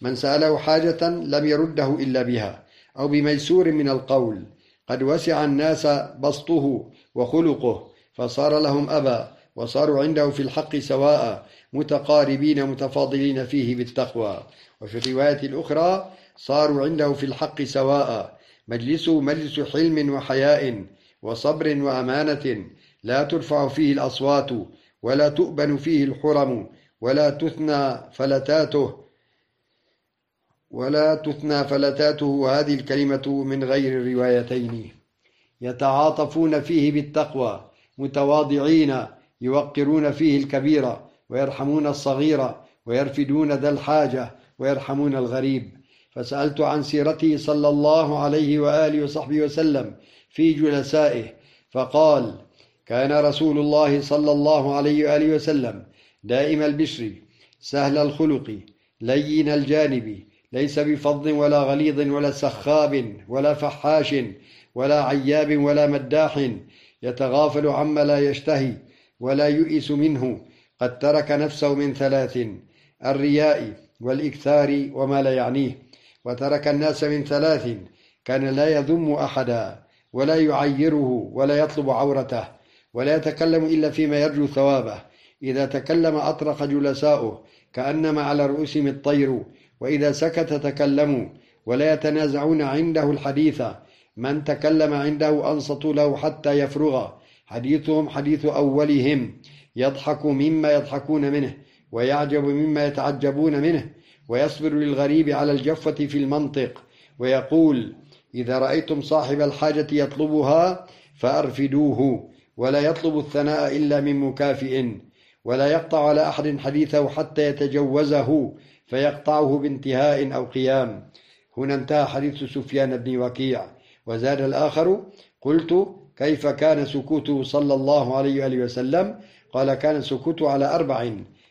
من سأله حاجة لم يرده إلا بها أو بميسور من القول. قد وسع الناس بسطه وخلقه فصار لهم أبا وصاروا عنده في الحق سواء متقاربين متفاضلين فيه بالتقوى. وفي الرواية الأخرى صاروا عنده في الحق سواء. مجلسه مجلس حلم وحياء وصبر وأمانة. لا ترفع فيه الأصوات ولا تؤبن فيه الحرم ولا تثنى فلتاته ولا تثنى فلتاته. وهذه الكلمة من غير الروايتين. يتعاطفون فيه بالتقوى متواضعين يوقرون فيه الكبير. ويرحمون الصغير ويرفدون ذا الحاجة ويرحمون الغريب. فسألت عن سيرته صلى الله عليه وآله وصحبه وسلم في جلسائه فقال كان رسول الله صلى الله عليه وآله وسلم دائم البشر سهل الخلق لين الجانب ليس بفظ ولا غليظ ولا سخاب ولا فحاش ولا عياب ولا مداح يتغافل عما لا يشتهي ولا يئس منه قد ترك نفسه من ثلاث الرياء والإكثار وما لا يعنيه. وترك الناس من ثلاث كان لا يذم أحدا ولا يعيره ولا يطلب عورته ولا يتكلم إلا فيما يرجو ثوابه. إذا تكلم أطرق جلساؤه كأنما على رؤوسهم الطير. وإذا سكت تكلموا ولا يتنازعون عنده الحديث. من تكلم عنده أنصتوا له حتى يفرغ. حديثهم حديث أولهم. يضحك مما يضحكون منه ويعجب مما يتعجبون منه ويصبر للغريب على الجفة في المنطق ويقول إذا رأيتم صاحب الحاجة يطلبها فأرفدوه ولا يطلب الثناء إلا من مكافئ ولا يقطع على أحد حديثه حتى يتجوزه فيقطعه بانتهاء أو قيام. هنا انتهى حديث سفيان بن وكيع. وزاد الآخر قلت كيف كان سكوته صلى الله عليه وآله وسلم؟ قال كان سكوته على أربع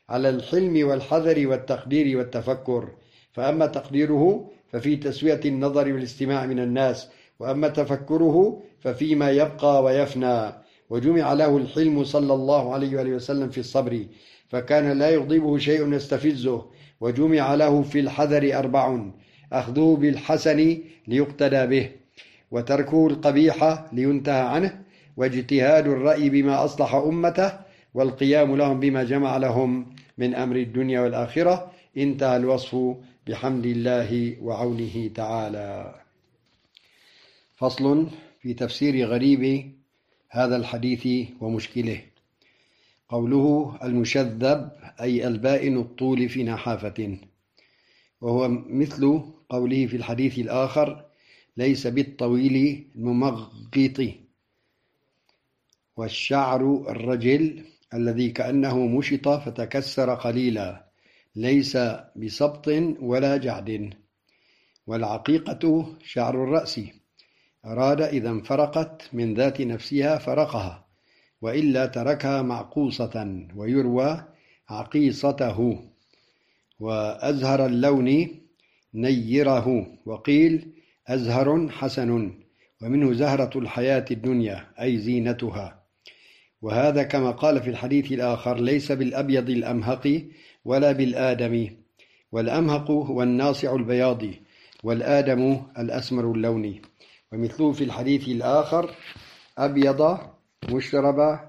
على الحلم والحذر والتقدير والتفكر. فأما تقديره ففي تسوية النظر والاستماع من الناس وأما تفكره ففيما يبقى ويفنى. وجمع له الحلم صلى الله عليه وآله وسلم في الصبر فكان لا يغضبه شيء يستفزه. وجمع له في الحذر أربع أخذه بالحسن ليقتدى به وتركه القبيح لينتهى عنه واجتهاد الرأي بما أصلح أمته والقيام لهم بما جمع لهم من أمر الدنيا والآخرة. انتهى الوصف بحمد الله وعونه تعالى. فصل في تفسير غريب هذا الحديث ومشكله. قوله المشذب أي البائن الطول في نحافة. وهو مثل قوله في الحديث الآخر ليس بالطويل الممغط. والشعر الرجل الذي كأنه مشط فتكسر قليلا ليس بسبط ولا جعد. والعقيقة شعر الرأس. أراد إذا انفرقت من ذات نفسها فرقها وإلا تركها معقوصة ويروى عقيصته. وأزهر اللون نيره وقيل أزهر حسن. ومنه زهرة الحياة الدنيا أي زينتها. وهذا كما قال في الحديث الآخر ليس بالأبيض الأمهق ولا بالآدم. والأمهق هو الناصع البياض والآدم الأسمر اللون. ومثله في الحديث الآخر أبيض مشرب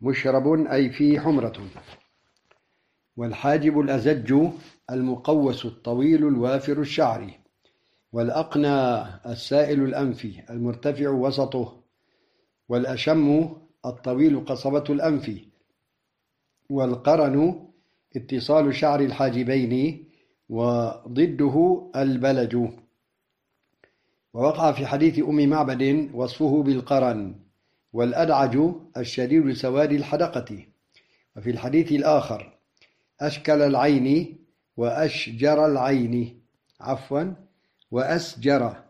مشرب أي فيه حمرة. والحاجب الأزج المقوس الطويل الوافر الشعر. والأقنى السائل الأنف المرتفع وسطه. والأشم الطويل قصبة الأنف والقرن اتصال شعر الحاجبين وضده البلج. ووقع في حديث أم معبد وصفه بالقرن والأدعج الشديد سواد الحدقة. وفي الحديث الآخر أشكل العين وأشجر العين. عفوا وأسجر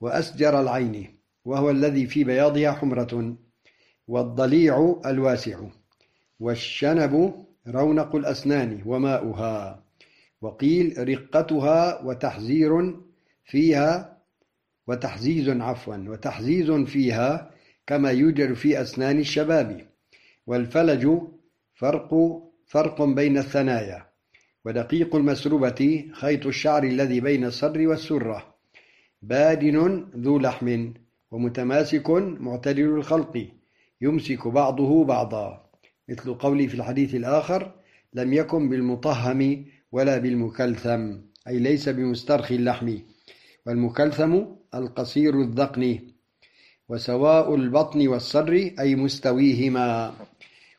وأسجر العين وهو الذي في بياضها حمرة. والضليع الواسع والشنب رونق الأسنان وماؤها وقيل رقتها وتحزير فيها وتحزيز عفوا وتحزيز فيها كما يوجد في أسنان الشباب والفلج فرق فرق بين الثنايا ودقيق المسربة خيط الشعر الذي بين الصدر والسرة بادن ذو لحم ومتماسك معتدل الخلق. يمسك بعضه بعضا. مثل قولي في الحديث الآخر لم يكن بالمطهم ولا بالمكلثم أي ليس بمسترخي اللحم. والمكلثم القصير الذقن وسواء البطن والصدر أي مستويهما.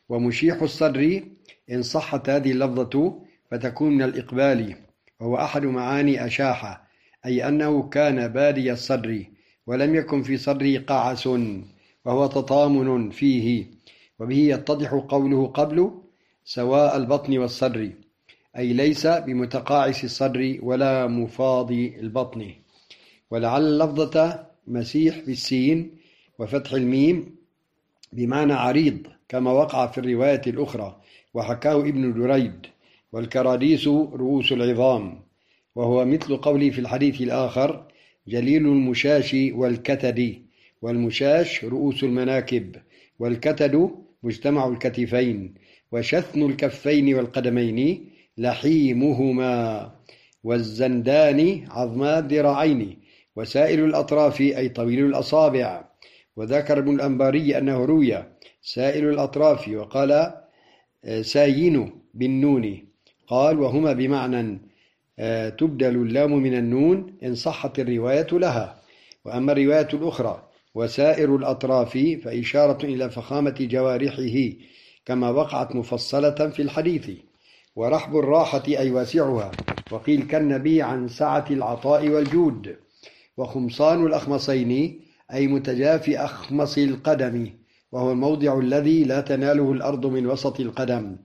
ومشيح الصدر إن صحت هذه اللفظة فتكون من الإقبال وهو أحد معاني أشاح أي أنه كان بادي الصدر ولم يكن في صدره قعس. وهو تطامن فيه. وبه يتضح قوله قبل سواء البطن والصدر أي ليس بمتقاعس الصدر ولا مفاض البطن. ولعل اللفظة مسيح بالسين وفتح الميم بمعنى عريض كما وقع في الرواية الأخرى وحكاه ابن دريد والكراديس رؤوس العظام. وهو مثل قولي في الحديث الآخر جليل المشاش والكتد والمشاش رؤوس المناكب والكتد مجتمع الكتفين وشثن الكفين والقدمين لحيمهما والزندان عظما الذراعين وسائل الأطراف أي طويل الأصابع. وذكر ابن الأنباري أنه روي سائل الأطراف وقال آه، ساين بالنون. قال وهما بمعنى آه، تبدل اللام من النون إن صحت الرواية لها. وأما الرواية الأخرى وسائر الأطراف فإشارة إلى فخامة جوارحه كما وقعت مفصلة في الحديث. ورحب الراحة أي واسعها. وقيل كالنبي عن سعة العطاء والجود. وخمصان الأخمصين أي متجافي أخمص القدم. وهو الموضع الذي لا تناله الأرض من وسط القدم.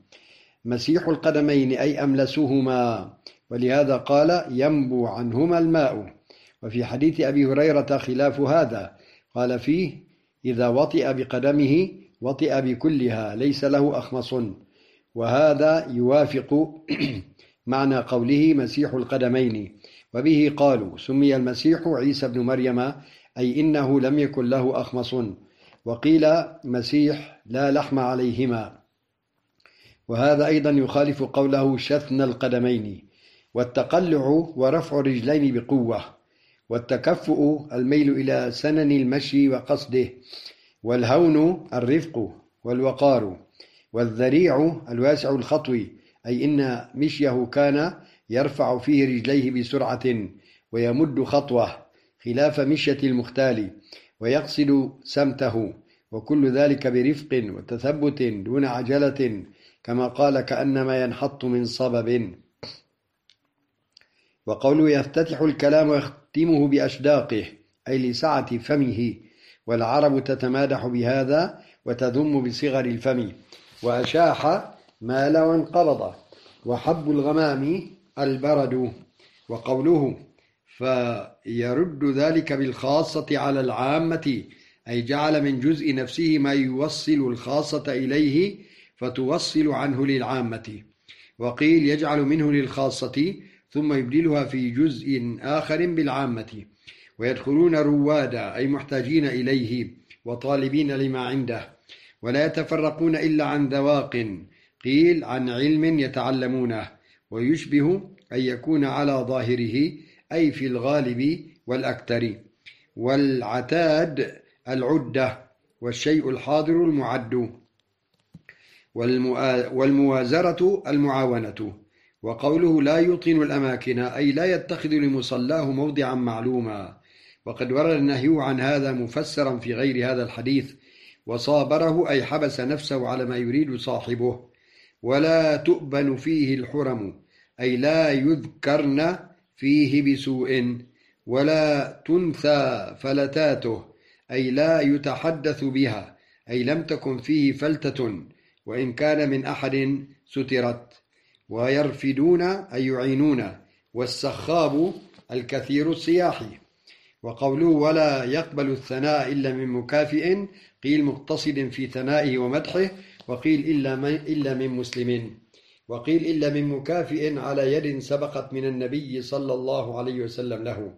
مسيح القدمين أي أملسهما. ولهذا قال ينبو عنهما الماء. وفي حديث أبي هريرة خلاف هذا. قال فيه إذا وطئ بقدمه وطئ بكلها ليس له أخمص. وهذا يوافق معنى قوله مسيح القدمين. وبه قالوا سمي المسيح عيسى بن مريم أي إنه لم يكن له أخمص. وقيل مسيح لا لحم عليهما. وهذا أيضا يخالف قوله شثن القدمين والتقلع ورفع الرجلين بقوة. والتكفؤ الميل إلى سنن المشي وقصده والهون الرفق والوقار والذريع الواسع الخطو أي إن مشيه كان يرفع فيه رجليه بسرعة ويمد خطوة خلاف مشية المختال ويقصد سمته وكل ذلك برفق وتثبت دون عجلة كما قال كأنما ينحط من صبب. وقوله يفتتح الكلام ويختمه بأشداقه أي لسعة فمه والعرب تتمادح بهذا وتذم بصغر الفم. وأشاح مال وانقبض وحب الغمام البرد. وقوله فيرد ذلك بالخاصة على العامة أي جعل من جزء نفسه ما يوصل الخاصة إليه فتوصل عنه للعامة. وقيل يجعل منه للخاصة ثم يبدلها في جزء آخر بالعامة ويدخلون روادا أي محتاجين إليه وطالبين لما عنده ولا يتفرقون إلا عن ذواق قيل عن علم يتعلمونه ويشبه أن يكون على ظاهره أي في الغالب والأكثر والعتاد العدة والشيء الحاضر المعد والموازرة المعاونة. وقوله لا يوطن الأماكن أي لا يتخذ لمصلاه موضعا معلوما. وقد ورد النهي عن هذا مفسرا في غير هذا الحديث وصابره أي حبس نفسه على ما يريد صاحبه. ولا تؤبن فيه الحرم أي لا يذكرن فيه بسوء. ولا تنثى فلتاته أي لا يتحدث بها أي لم تكن فيه فلتة وإن كان من أحد سترت. ويرفدون أي يعينون والسخاب الكثير الصياح وقوله ولا يقبل الثناء إلا من مكافئ قيل مقتصد في ثنائه ومدحه وقيل إلا من, إلا من مسلم. وقيل إلا من مكافئ على يد سبقت من النبي صلى الله عليه وسلم له.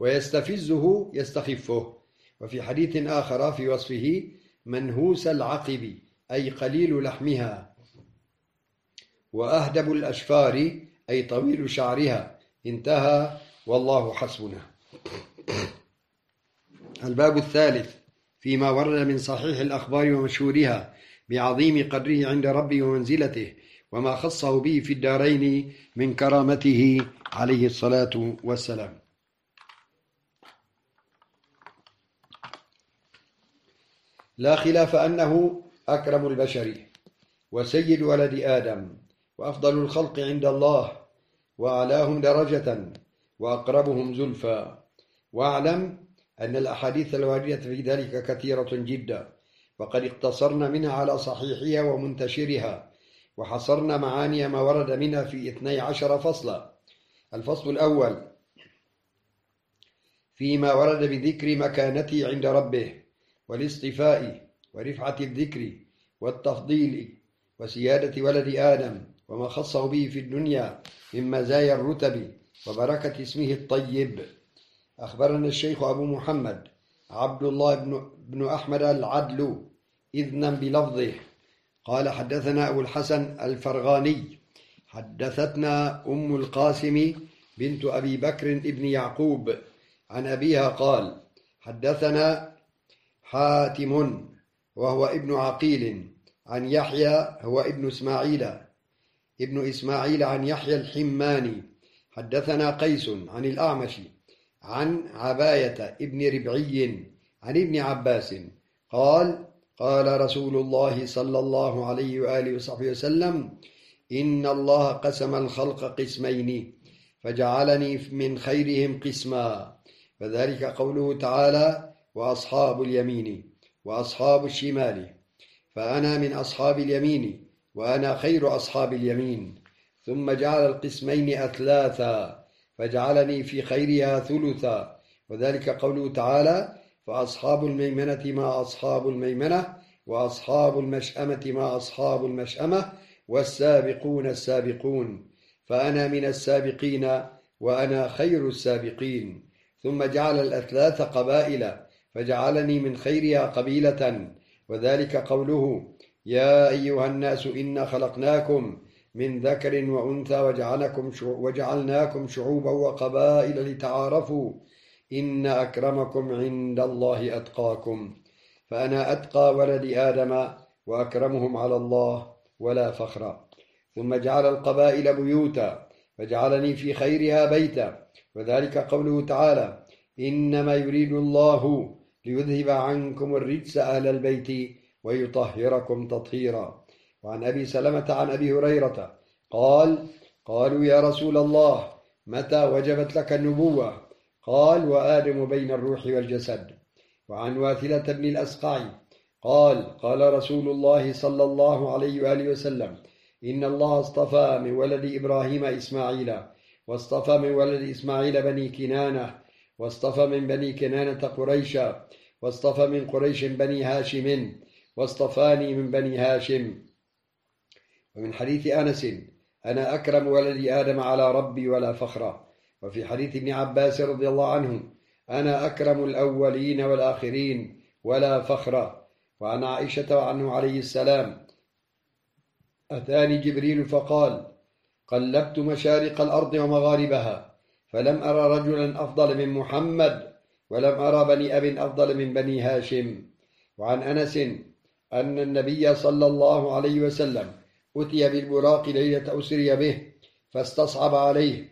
ويستفزه يستخفه. وفي حديث آخر في وصفه منهوس العقب أي قليل لحمها. وأهدب الأشفار أي طويل شعرها. انتهى. والله حسبنا. الباب الثالث. فيما ورد من صحيح الأخبار ومشهورها بعظيم قدره عند ربه ومنزلته وما خصه به في الدارين من كرامته عليه الصلاة والسلام. لا خلاف أنه أكرم البشر وسيد ولد آدم. وأفضل الخلق عند الله وأعلاهم درجة وأقربهم زلفى. واعلم أن الأحاديث الواردة في ذلك كثيرة جدا وقد اقتصرنا منها على صحيحها ومنتشرها وحصرنا معاني ما ورد منها في اثني عشر فصلا. الفصل الأول فيما ورد بذكر مكانته عند ربه والاصطفاء ورفعة الذكر والتفضيل وسيادة ولد آدم. وما خصه به في الدنيا من مزايا الرتب وبركة اسمه الطيب. أخبرنا الشيخ أبو محمد عبد الله بن, بن أحمد العدل إذنا بلفظه. قال حدثنا أبو الحسن الفرغاني حدثتنا أم القاسم بنت أبي بكر ابن يعقوب. عن أبيها قال حدثنا حاتم وهو ابن عقيل. عن يحيى هو ابن إسماعيل. ابن إسماعيل عن يحيى الحماني حدثنا قيس عن الأعمش عن عباية ابن ربعي عن ابن عباس قال قال رسول الله صلى الله عليه وآله وصحبه وسلم إن الله قسم الخلق قسمين فجعلني من خيرهم قسما. فذلك قوله تعالى وأصحاب اليمين وأصحاب الشمال فأنا من أصحاب اليمين. وأنا خير أصحاب اليمين. ثم جعل القسمين أثلاثا فجعلني في خيرها ثلثا. وذلك قوله تعالى فأصحاب الميمنة ما أصحاب الميمنة وأصحاب المشأمة ما أصحاب المشأمة والسابقون السابقون. فأنا من السابقين وأنا خير السابقين. ثم جعل الأثلاث قبائل فجعلني من خيرها قبيلة. وذلك قوله يا أيها الناس إنا خلقناكم من ذكر وأنثى وجعلكم وجعلناكم شعوبا وقبائل لتعارفوا إن أكرمكم عند الله أتقاكم. فأنا أتقى ولد آدم وأكرمهم على الله ولا فخر. ثم جعل القبائل بيوتا فجعلني في خيرها بيتا. وذلك قوله تعالى إنما يريد الله ليذهب عنكم الرجس أهل البيت ويطهركم تطهيرا. وعن أبي سلمة عن أبي هريرة قال قالوا يا رسول الله متى وجبت لك النبوة؟ قال وآدم بين الروح والجسد. وعن واثلة بن الأسقع قال قال رسول الله صلى الله عليه وآله وسلم إن الله اصطفى من ولد إبراهيم إسماعيل واصطفى من ولد إسماعيل بني كنانة واصطفى من بني كنانة قريشا واصطفى من قريش بني هاشم واصطفاني من بني هاشم. ومن حديث أنس أنا أكرم ولد آدم على ربي ولا فخرا وفي حديث ابن عباس رضي الله عنه أنا أكرم الأولين والآخرين ولا فخرا وعن عائشة وعنه عليه السلام أتاني جبريل فقال قلبت مشارق الأرض ومغاربها فلم أرى رجلا أفضل من محمد ولم أرى بني أب أفضل من بني هاشم. وعن أنس أن النبي صلى الله عليه وسلم أتي بالبراق ليلة أسري به فاستصعب عليه.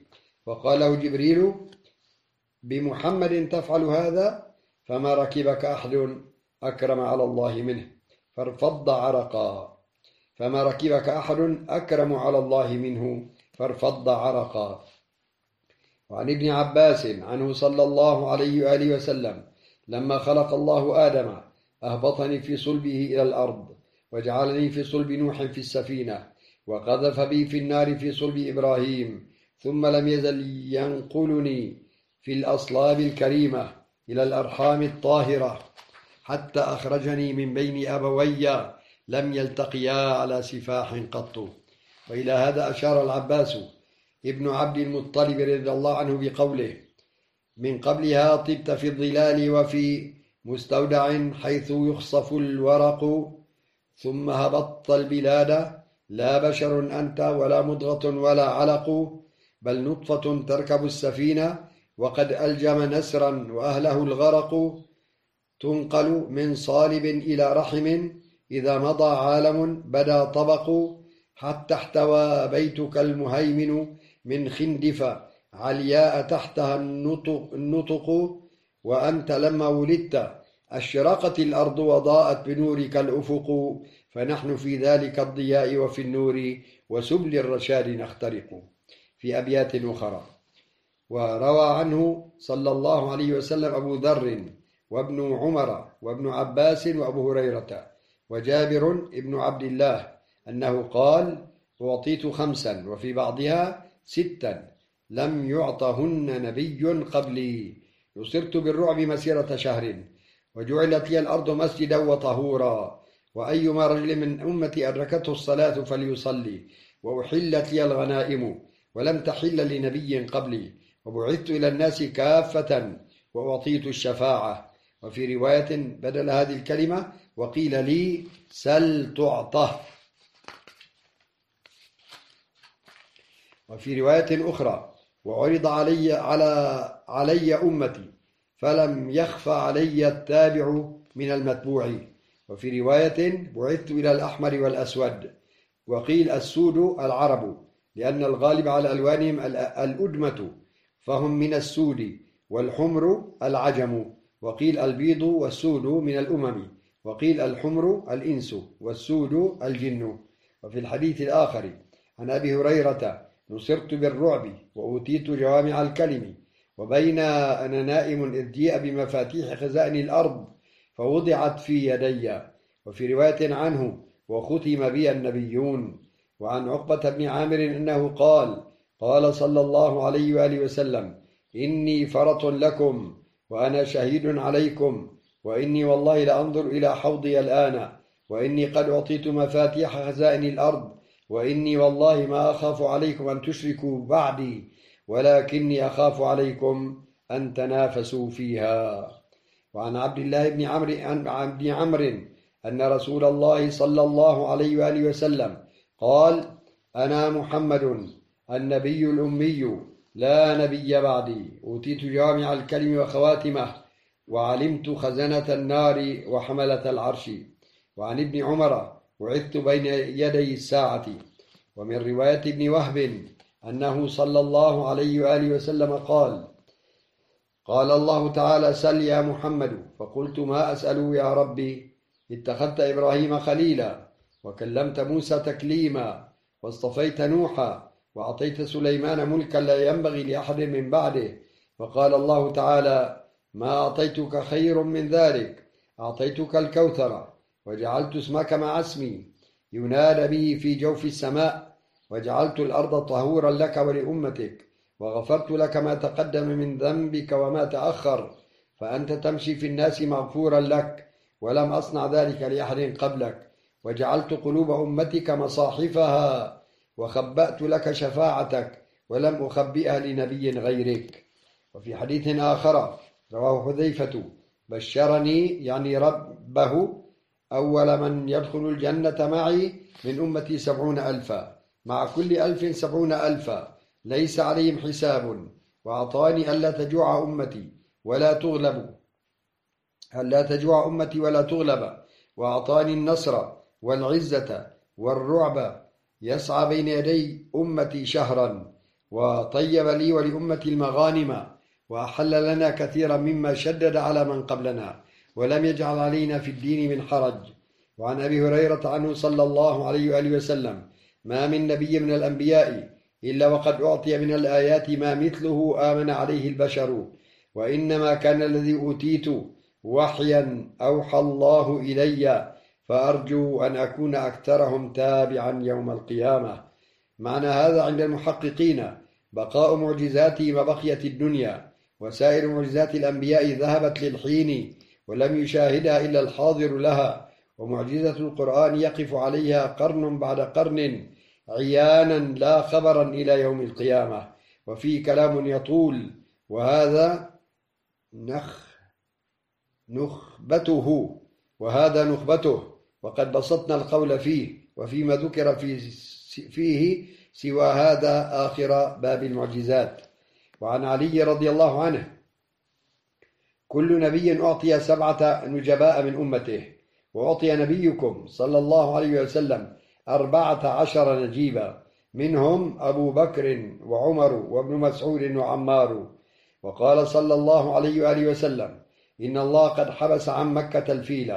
وقال له جبريل بمحمد تفعل هذا؟ فما ركبك أحد أكرم على الله منه فارفض عرقا. فما ركبك أحد أكرم على الله منه فارفض عرقا. وعن ابن عباس عنه صلى الله عليه وآله وسلم لما خلق الله آدم أهبطني في صلبه إلى الأرض وجعلني في صلب نوح في السفينة وقذف بي في النار في صلب إبراهيم ثم لم يزل ينقلني في الأصلاب الكريمة إلى الأرحام الطاهرة حتى أخرجني من بين أبوي لم يلتقيا على سفاح قط. وإلى هذا أشار العباس ابن عبد المطلب رضي الله عنه بقوله من قبلها طبت في الظلال وفي مستودع حيث يخصف الورق ثم هبطت البلاد. لا بشر أنت ولا مضغة ولا علق بل نطفة تركب السفينة. وقد ألجم نسرا وأهله الغرق. تنقل من صالب إلى رحم. إذا مضى عالم بدا طبق. حتى احتوى بيتك المهيمن من خندف. علياء تحتها النطق, النطق. وأنت لما ولدت أشرقت الأرض وضاءت بنورك الأفق فنحن في ذلك الضياء وفي النور وسبل الرشاد نخترق. في أبيات أخرى. وروى عنه صلى الله عليه وسلم أبو ذر وابن عمر وابن عباس وأبو هريرة وجابر ابن عبد الله أنه قال أعطيت خمسا وفي بعضها ستا لم يعطهن نبي قبلي. نصرت بالرعب مسيرة شهر. وجعلت لي الأرض مسجدا وطهورا. وأيما رجل من أمتي أدركته الصلاة فليصلي. وأحلت لي الغنائم ولم تحل لنبي قبلي. وبعثت إلى الناس كافة وأعطيت الشفاعة. وفي رواية بدل هذه الكلمة وقيل لي سل تعطه وفي رواية أخرى وعرض علي على علي أمتي فلم يخف علي التابع من المتبوع. وفي رواية بعثت إلى الأحمر والأسود. وقيل السود العرب لأن الغالب على ألوانهم الأدمة فهم من السود. والحمر العجم وقيل البيض والسود من الأمم. وقيل الحمر الإنس والسود الجن. وفي الحديث الآخر عن أبي هريرة نصرت بالرعب وأوتيت جوامع الكلم. وبين أنا نائم إذ جيء بمفاتيح خزائن الأرض فوضعت في يدي وفي رواية عنه وختم بي النبيون وعن عقبة بن عامر أنه قال قال صلى الله عليه وآله وسلم إني فرط لكم وأنا شهيد عليكم وإني والله لأنظر إلى حوضي الآن وإني قد أعطيت مفاتيح خزائن الأرض وإني والله ما أخاف عليكم أن تشركوا بعدي ولكني أخاف عليكم أن تنافسوا فيها. وعن عبد الله بن عمرو عن عبد عمرو أن رسول الله صلى الله عليه وآله وسلم قال أنا محمد النبي الأمي لا نبي بعدي. أوتيت جامع الكلم وخواتمه وعلمت خزنة النار وحملة العرش. وعن ابن عمر بعثت بين يدي الساعة. ومن رواية ابن وهب أنه صلى الله عليه وآله وسلم قال قال الله تعالى سل يا محمد. فقلت ما أسأل يا ربي؟ اتخذت إبراهيم خليلا وكلمت موسى تكليما واصطفيت نوحا وأعطيت سليمان ملكا لا ينبغي لأحد من بعده. فقال الله تعالى ما أعطيتك خير من ذلك أعطيتك الكوثر وجعلت اسمك مع اسمي ينادى به في جوف السماء وجعلت الأرض طهورا لك ولأمتك وغفرت لك ما تقدم من ذنبك وما تأخر فأنت تمشي في الناس مغفورا لك ولم أصنع ذلك لأحد قبلك. وجعلت قلوب أمتك مصاحفها وخبأت لك شفاعتك ولم أخبئها لنبي غيرك. وفي حديث آخر رواه حذيفة بشرني يعني ربه أول من يدخل الجنة معي من أمتي سبعون ألفا. مع كل ألف سبعون ألفا ليس عليهم حساب وأعطاني ألا تجوع أمتي ولا تغلب. ألا تجوع أمتي ولا تغلب. وأعطاني النصر والعزة والرعب. يسعى بين يدي أمتي شهرا وطيب لي ولأمتي المغانم. وأحل لنا كثيرا مما شدد على من قبلنا ولم يجعل علينا في الدين من حرج. وعن أبي هريرة عنه صلى الله عليه وآله وسلم ما من نبي من الأنبياء إلا وقد أعطي من الآيات ما مثله آمن عليه البشر وإنما كان الذي أوتيت وحيا أوحى الله إلي فأرجو أن أكون أكثرهم تابعا يوم القيامة. معنى هذا عند المحققين بقاء معجزاته ما بقيت الدنيا وسائر معجزات الأنبياء ذهبت للحين ولم يشاهدها إلا الحاضر لها ومعجزة القرآن يقف عليها قرن بعد قرن عيانا لا خبرا إلى يوم القيامة وفيه كلام يطول وهذا نخ نخبته وهذا نخبته وقد بسطنا القول فيه وفيما ذكر فيه سوى هذا آخر باب المعجزات. وعن علي رضي الله عنه كل نبي أعطي سبعة نجباء من أمته وأعطي نبيكم صلى الله عليه وسلم أربعة عشر نجيبا. منهم أبو بكر وعمر وابن مسعود وعمار. وقال صلى الله عليه وآله وسلم إن الله قد حبس عن مكة الفيل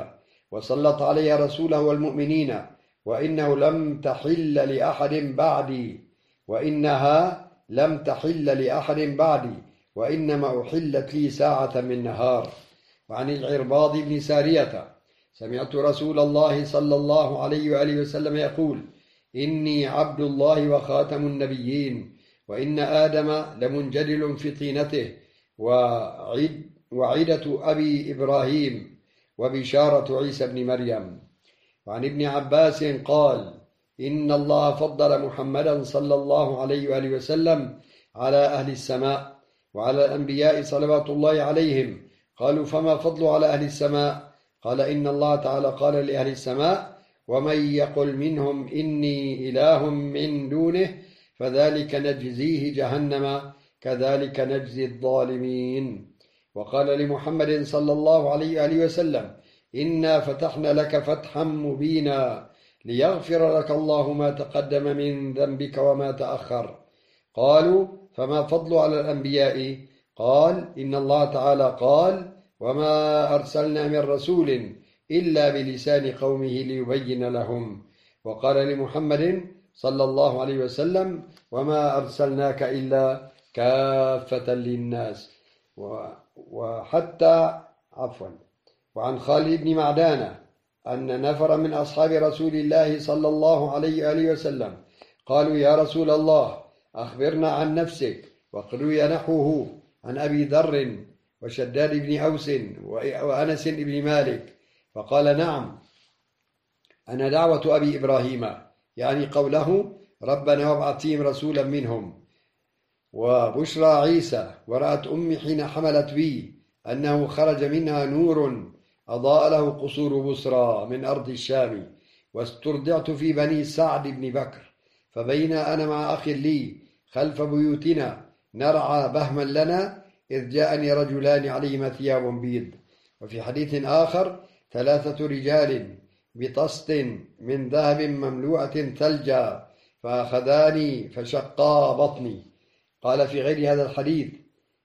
وسلط عليها رسوله والمؤمنين وإنه لم تحل لأحد بعدي. وإنها لم تحل لأحد بعدي وإنما أحلت لي ساعة من نهار. وعن العرباض بن سارية سمعت رسول الله صلى الله عليه وآله وسلم يقول إني عبد الله وخاتم النبيين وإن آدم لمنجدل في طينته وعد وعدة أبي إبراهيم وبشارة عيسى بن مريم. وعن ابن عباس قال إن الله فضل محمدا صلى الله عليه وآله وسلم على أهل السماء وعلى الأنبياء صلوات الله عليهم. قالوا فما فضل على أهل السماء؟ قال إن الله تعالى قال لأهل السماء ومن يقل منهم إني إله من دونه فذلك نجزيه جهنم كذلك نجزي الظالمين. وقال لمحمد صلى الله عليه وآله وسلم إنا فتحنا لك فتحا مبينا ليغفر لك الله ما تقدم من ذنبك وما تأخر. قالوا فما فضل على الأنبياء؟ قال إن الله تعالى قال وما أرسلنا من رسول إلا بلسان قومه ليبين لهم وقال لمحمد صلى الله عليه وسلم وما أرسلناك إلا كافة للناس وحتى عفوا. وعن خالد بن معدانة أن نفر من أصحاب رسول الله صلى الله عليه وآله وسلم قالوا يا رسول الله أخبرنا عن نفسك وقلوا نحوه عن أبي ذر وشداد بن أوس وأنس بن مالك فقال نعم أنا دعوة أبي إبراهيم يعني قوله ربنا وابعث فيهم رسولا منهم. وبشرى عيسى ورأت أمي حين حملت بي أنه خرج منها نور أضاء له قصور بصرى من أرض الشام واسترضعت في بني سعد بن بكر فبين أنا مع أخ لي خلف بيوتنا نرعى بهما لنا إذ جاءني رجلان عليهما ثياب بيض. وفي حديث آخر ثلاثة رجال بطست من ذهب مملوءة ثلجا فأخذاني فشقا بطني. قال في غير هذا الحديث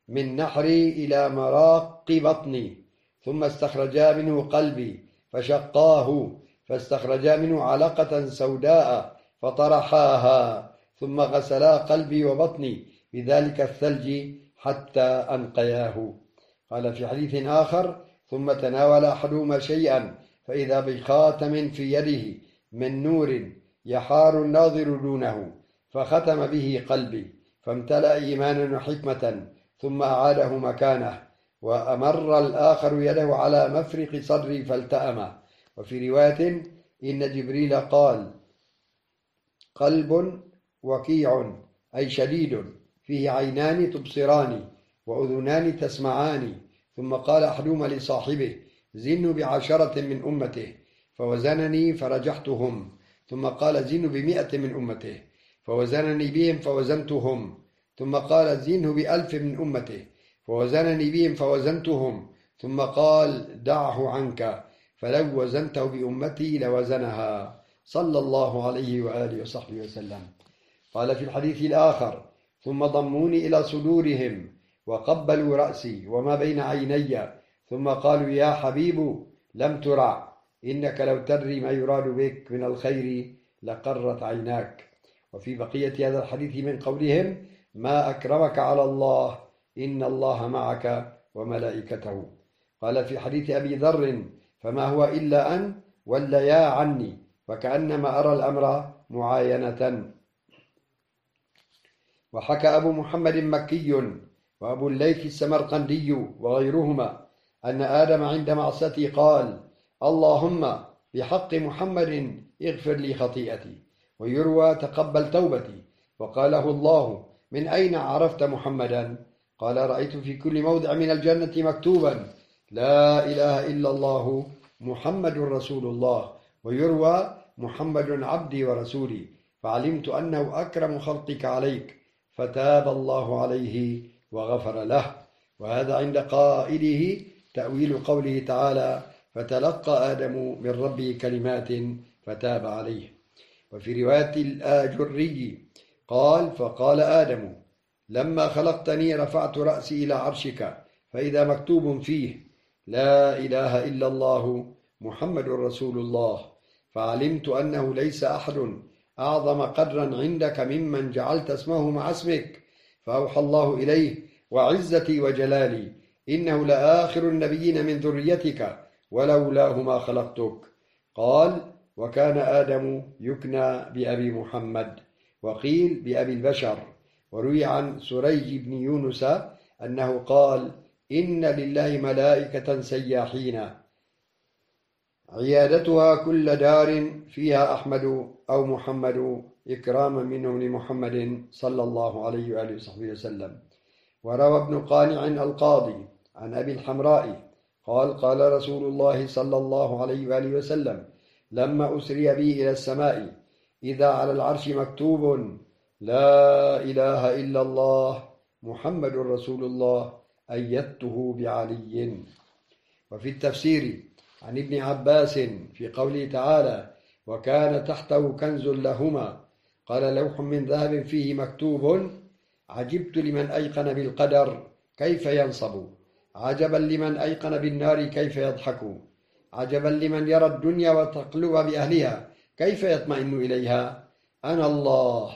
من نحري إلى مراق بطني. ثم استخرجا منه قلبي فشقاه فاستخرجا منه علقة سوداء فطرحاها ثم غسلا قلبي وبطني. بذلك الثلج حتى أنقياه. قال في حديث آخر ثم تناول أحدهما شيئا فإذا بخاتم في يده من نور يحار الناظر دونه فختم به قلبي فامتلأ إيمانا وحكمة ثم أعاده مكانه وأمر الآخر يده على مفرق صدري فالتأم. وفي رواية إن جبريل قال قلب وكيع أي شديد. فيه عينان تبصران وأذنان تسمعان. ثم قال أحدهما لصاحبه زنوا بعشرة من أمته. فوزنني فرجحتهم. ثم قال زنوا بمئة من أمته. فوزنني بهم فوزنتهم. ثم قال زنه بألف من أمته. فوزنني بهم فوزنتهم. ثم قال دعه عنك. فلو وزنته بأمتي لوزنها. صلى الله عليه وآله وصحبه وسلم. قال في الحديث الآخر ثم ضموني إلى صدورهم وقبلوا رأسي وما بين عيني. ثم قالوا يا حبيب لم ترع إنك لو تدري ما يراد بك من الخير لقرت عيناك. وفي بقية هذا الحديث من قولهم ما أكرمك على الله إن الله معك وملائكته. قال في حديث أبي ذر فما هو إلا أن وليا عني وكأنما أرى الأمر معاينة. وحكى أبو محمد مكي وأبو الليث السمرقندي وغيرهما أن آدم عند معصتي قال اللهم بحق محمد اغفر لي خطيئتي ويروى تقبل توبتي وقاله الله من أين عرفت محمدا؟ قال رأيت في كل موضع من الجنة مكتوبا لا إله إلا الله محمد رسول الله ويروى محمد عبدي ورسولي فعلمت أنه أكرم خلقك عليك فتاب الله عليه وغفر له. وهذا عند قائله تأويل قوله تعالى فتلقى آدم من ربه كلمات فتاب عليه. وفي رواية الآجري قال فقال آدم لما خلقتني رفعت رأسي إلى عرشك فإذا مكتوب فيه لا إله إلا الله محمد رسول الله فعلمت أنه ليس أحد أعظم قدرا عندك ممن جعلت اسمه مع اسمك. فأوحى الله إليه وعزتي وجلالي إنه لآخر النبيين من ذريتك ولولاه ما خلقتك. قال وكان آدم يكنى بأبي محمد وقيل بأبي البشر. وروي عن سريج بن يونس أنه قال إن لله ملائكة سياحين. عيادتها كل دار فيها أحمد أو محمد إكراما منهم لمحمد صلى الله عليه وآله وصحبه وسلم. وروى ابن قانع القاضي عن أبي الحمراء قال قال رسول الله صلى الله عليه وآله وسلم لما أسري بي إلى السماء إذا على العرش مكتوب لا إله إلا الله محمد رسول الله أيدته بعلي. وفي التفسير عن ابن عباس في قوله تعالى وكان تحته كنز لهما قال لوح من ذهب فيه مكتوب عجبت لمن أيقن بالقدر كيف ينصب. عجبا لمن أيقن بالنار كيف يضحك. عجبا لمن يرى الدنيا وتقلب بأهلها كيف يطمئن إليها. أنا الله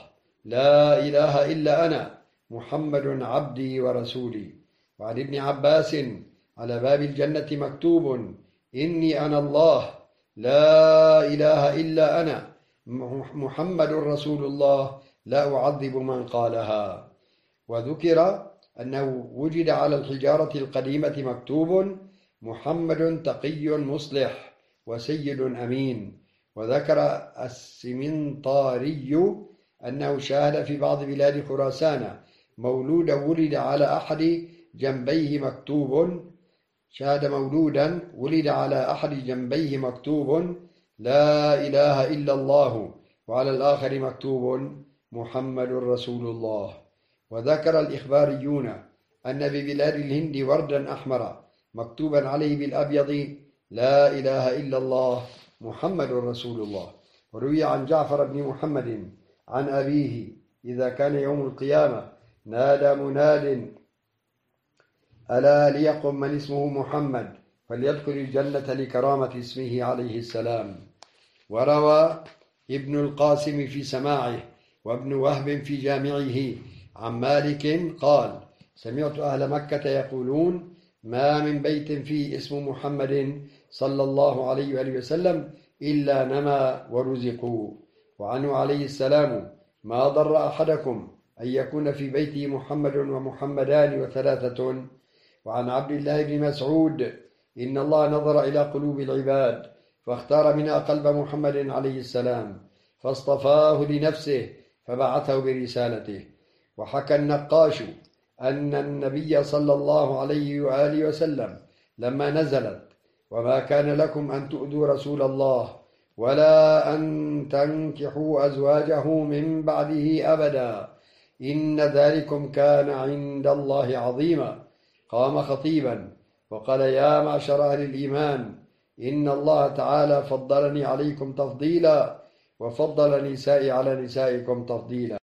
لا إله إلا أنا محمد عبدي ورسولي وعن ابن عباس على باب الجنة مكتوب إني أنا الله. لا إله إلا أنا. محمد رسول الله. لا أعذب من قالها. وذكر أنه وجد على الحجارة القديمة مكتوب محمد تقي مصلح وسيد أمين. وذكر السمنطاري أنه شاهد في بعض بلاد خراسان. مولود ولد على أحد جنبيه مكتوب شاهد مولودا ولد على أحد جنبيه مكتوب لا إله إلا الله وعلى الآخر مكتوب محمد رسول الله. وذكر الإخباريون أن ببلاد الهند وردا أحمر مكتوبا عليه بالأبيض لا إله إلا الله محمد رسول الله. وروي عن جعفر بن محمد عن أبيه إذا كان يوم القيامة نادى مناد ألا ليقم من اسمه محمد فليدخل الجنة لكرامة اسمه عليه السلام. وروى ابن القاسم في سماعه وابن وهب في جامعه عن مالك قال سمعت أهل مكة يقولون ما من بيت فيه اسم محمد صلى الله عليه وآله وسلم إلا نما ورزقوا. وعنه عليه السلام ما ضر أحدكم أن يكون في بيته محمد ومحمدان وثلاثة وعن عبد الله بن مسعود إن الله نظر إلى قلوب العباد فاختار منها قلب محمد عليه السلام فاصطفاه لنفسه فبعثه برسالته. وحكى النقاش أن النبي صلى الله عليه وآله وسلم لما نزلت وما كان لكم أن تؤذوا رسول الله ولا أن تنكحوا أزواجه من بعده أبدا إن ذلكم كان عند الله عظيما. قام خطيبا وقال يا معشر أهل الإيمان إن الله تعالى فضلني عليكم تفضيلا وفضل نسائي على نسائكم تفضيلا.